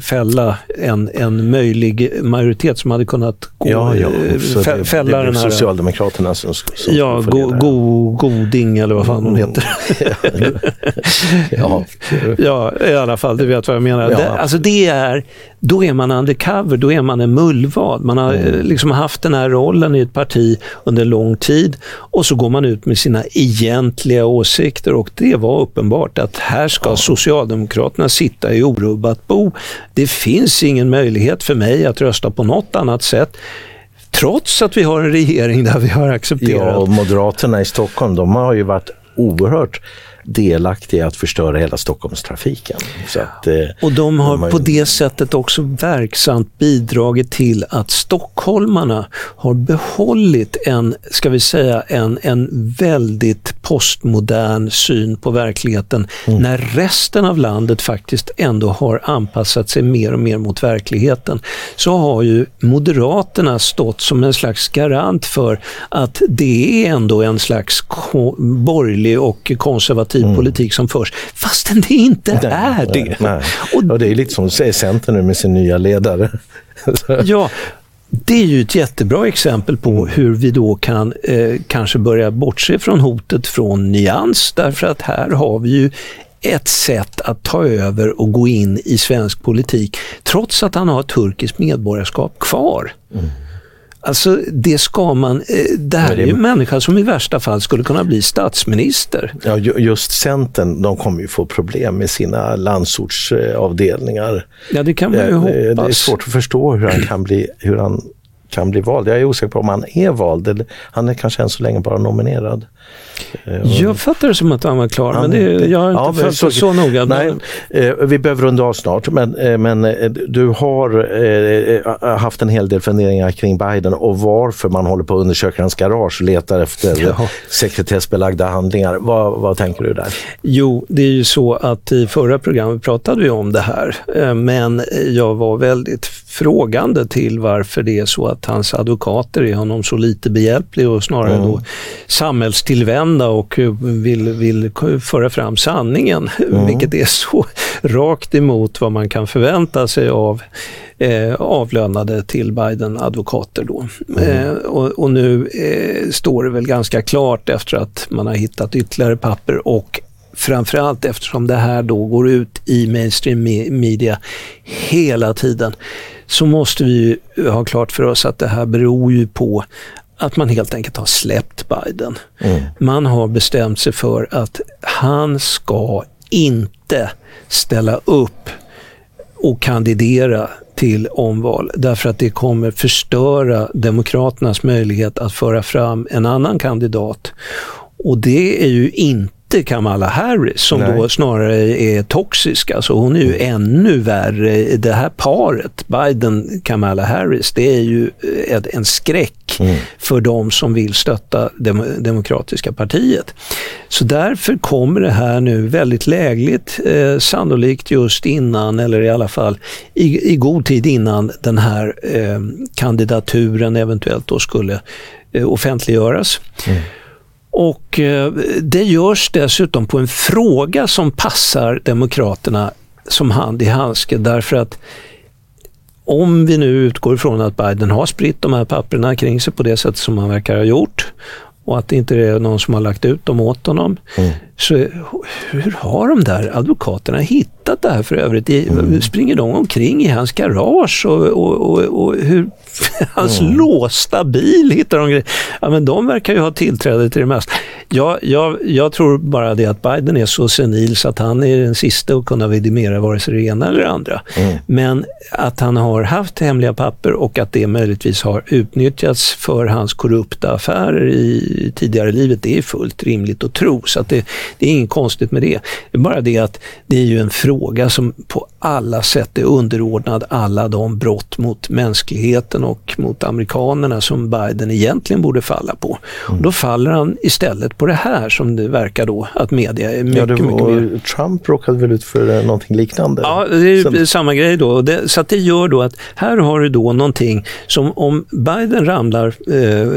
fälla en, en möjlig majoritet som hade kunnat gå, ja, ja. Fä, fälla det den här... Socialdemokraterna som, som Ja, go, go, Goding eller vad fan hon Mm. heter. [laughs] ja. [laughs] ja, i alla fall, du vet vad jag menar. Ja. Det, alltså det är, då är man undercover, då är man en mullvad. Man har Mm. eh, liksom haft den här rollen i ett parti under lång tid och så går man ut med sina egentliga åsikter och det var uppenbart att här ska Socialdemokraterna sitta i orubbat bo. Det finns ingen möjlighet för mig att rösta på något annat sätt. Trots att vi har en regering där vi har accepterat Ja, och Moderaterna i Stockholm, de har ju varit oerhört delaktiga i att förstöra hela Stockholmstrafiken. Så att, eh, Och de har De ju- på det sättet också verksamt bidragit till att stockholmarna har behållit en, ska vi säga, en, en väldigt postmodern syn på verkligheten Mm. när resten av landet faktiskt ändå har anpassat sig mer och mer mot verkligheten. Så har ju Moderaterna stått som en slags garant för att det är ändå en slags borgerlig och konservativ politik som förs, fastän det inte Mm. nej, är det. Nej. Och Och det är lite som säger Centern nu med sin nya ledare. [laughs] Ja, det är ju ett jättebra exempel på hur vi då kan eh, kanske börja bortse från hotet från nyans, därför att här har vi ju ett sätt att ta över och gå in i svensk politik, trots att han har turkiskt medborgarskap kvar. Alltså det ska man, eh, det här det- är ju en människa som i värsta fall skulle kunna bli statsminister. Ja, ju- just Centern, de kommer ju få problem med sina landsortsavdelningar. Ja, det kan man ju Det, det är hoppas. svårt att förstå hur han kan bli, hur han kan bli vald. Jag är osäker på om han är vald. Han är kanske än så länge bara nominerad. Eh, Jag fattar det som att han var klar, men Han- det, jag har inte Ja, men följt det så noga. Nej, eh, vi behöver runda av snart, men, eh, men du har haft en hel del funderingar kring Biden och varför man håller på att undersöka hans garage och letar efter [laughs] Ja. sekretessbelagda handlingar. Vad, vad tänker du där? Jo, det är ju så att i förra programmet pratade vi om det här, men jag var väldigt frågande till varför det är så att hans advokater är honom så lite behjälplig och snarare Mm. då samhällstillvända och eh, vill, vill föra fram sanningen, [laughs] vilket är så [laughs] rakt emot vad man kan förvänta sig av eh, avlönade till Biden-advokater. Då. Eh, och, och nu eh, står det väl ganska klart efter att man har hittat ytterligare papper och framförallt eftersom det här då går ut i mainstream me- media hela tiden så måste vi ha klart för oss att det här beror ju på att man helt enkelt har släppt Biden. Man har bestämt sig för att han ska inte ställa upp och kandidera till omval därför att det kommer förstöra Demokraternas möjlighet att föra fram en annan kandidat. Och det är ju inte Kamala Harris som Nej. då snarare är toxisk. Alltså hon är ju ännu värre. Det här paret, Biden-Kamala Harris, det är ju ett, en skräck för de som vill stötta dem, Demokratiska partiet. Så därför kommer det här nu väldigt lägligt, eh, sannolikt just innan, eller i alla fall i, i god tid innan den här eh, kandidaturen eventuellt då skulle eh, offentliggöras. Och eh, det görs dessutom på en fråga som passar Demokraterna som hand i handske därför att om vi nu utgår ifrån att Biden har spritt de här papperna kring sig på det sätt som han verkar ha gjort och att det inte är någon som har lagt ut dem åt honom. Mm. Så hur har de där advokaterna hittat det här för övrigt? I, Springer de omkring i hans garage och, och, och, och hur, [laughs] hans låsta bil hittar de grejer? Ja, men de verkar ju ha tillträde till det mesta. Jag, jag, jag tror bara det att Biden är så senil så att han är den sista att kunna vidimera vare sig det ena eller det andra. Men att han har haft hemliga papper och att det möjligtvis har utnyttjats för hans korrupta affärer i tidigare livet, det är fullt rimligt att tro. Så att det, det är inget konstigt med det. Det är bara det att det är ju en fråga som på alla sätt är underordnad alla de brott mot mänskligheten och mot amerikanerna som Biden egentligen borde falla på. Och då faller han istället på det här som det verkar då att media är mycket, Ja, det mycket var, mer Trump råkade väl ut för eh, någonting liknande? Ja, det är ju Sen- samma grej då. Det, så det gör då att här har du då någonting som om Biden ramlar eh,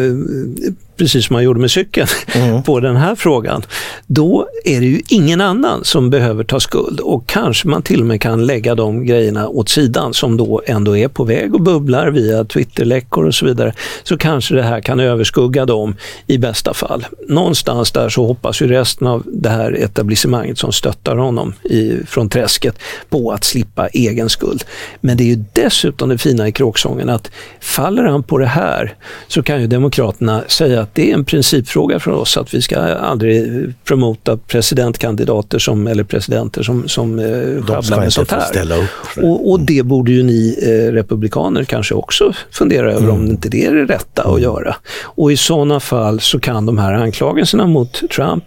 precis som man gjorde med cykeln, [laughs] mm. på den här frågan, då är det ju ingen annan som behöver ta skuld och kanske man till och med kan lägga de grejerna åt sidan som då ändå är på väg och bubblar via Twitterläckor och så vidare. Så kanske det här kan överskugga dem i bästa fall. Någonstans där så hoppas ju resten av det här etablissemanget som stöttar honom i, från träsket på att slippa egen skuld. Men det är ju dessutom det fina i kråksången att faller han på det här så kan ju Demokraterna säga att det är en principfråga för oss att vi ska aldrig promota presidentkandidater som, eller presidenter som, som eh, sjabblar med sånt här. Och, och, det borde ju ni eh, republikaner kanske också fundera över mm. om inte det är det rätta att göra. Och i sådana fall så kan de här anklagelserna mot Trump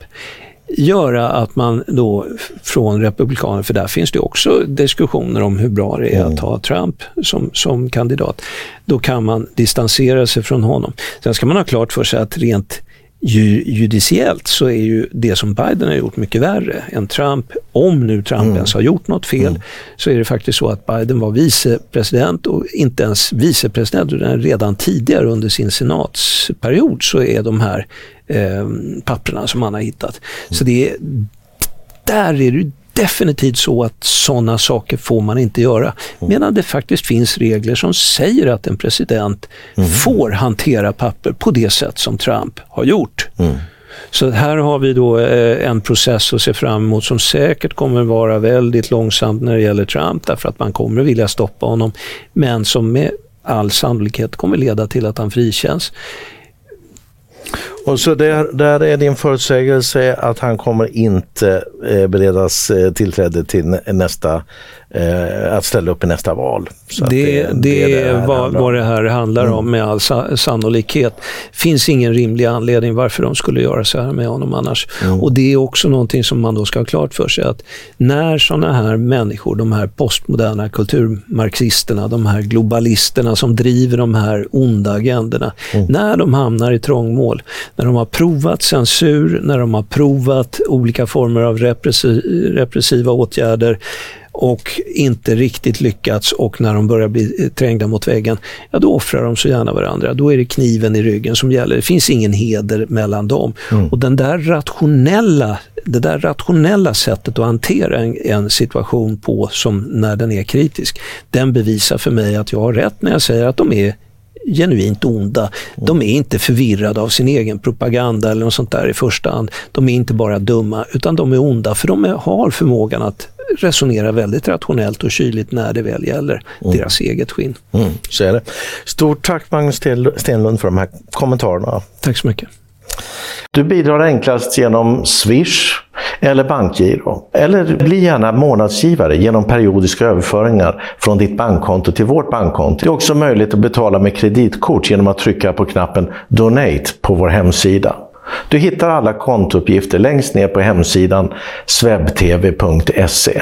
göra att man då från republikaner, för där finns det också diskussioner om hur bra det är mm. att ha Trump som, som kandidat, då kan man distansera sig från honom. Sen ska man ha klart för sig att rent ju, judiciellt så är ju det som Biden har gjort mycket värre än Trump. Om nu Trump mm. ens har gjort något fel mm. så är det faktiskt så att Biden var vicepresident och inte ens vicepresident utan redan tidigare under sin senatsperiod så är de här eh, papperna som han har hittat. Mm. Så det är, där är det definitivt så att sådana saker får man inte göra. Mm. Medan det faktiskt finns regler som säger att en president mm. får hantera papper på det sätt som Trump har gjort. Mm. Så här har vi då eh, en process att se fram emot som säkert kommer vara väldigt långsamt när det gäller Trump därför att man kommer vilja stoppa honom men som med all sannolikhet kommer leda till att han frikänns. Och så där, där är din förutsägelse att han kommer inte eh, beredas eh, tillträde till nästa eh, att ställa upp i nästa val. Så det, det, det, det är vad, vad det här handlar mm. om med all sannolikhet. finns ingen rimlig anledning varför de skulle göra så här med honom annars. Mm. Och det är också någonting som man då ska ha klart för sig att när sådana här människor, de här postmoderna kulturmarxisterna, de här globalisterna som driver de här onda agendorna, mm. när de hamnar i trångmål, när de har provat censur, när de har provat olika former av repressiva åtgärder, och inte riktigt lyckats och när de börjar bli trängda mot väggen, ja då offrar de så gärna varandra. Då är det kniven i ryggen som gäller. Det finns ingen heder mellan dem. Mm. Och den där rationella, det där rationella sättet att hantera en, en, situation på som när den är kritisk, den bevisar för mig att jag har rätt när jag säger att de är genuint onda. De är inte förvirrade av sin egen propaganda eller något sånt där i första hand. De är inte bara dumma, utan de är onda för de har förmågan att resonera väldigt rationellt och kyligt när det väl gäller mm. deras eget skinn. Mm, så är det. Stort tack Magnus Stenlund för de här kommentarerna. Tack så mycket. Du bidrar enklast genom Swish eller bankgiro. Eller bli gärna månadsgivare genom periodiska överföringar från ditt bankkonto till vårt bankkonto. Det är också möjligt att betala med kreditkort genom att trycka på knappen Donate på vår hemsida. Du hittar alla kontouppgifter längst ner på hemsidan swebtv.se.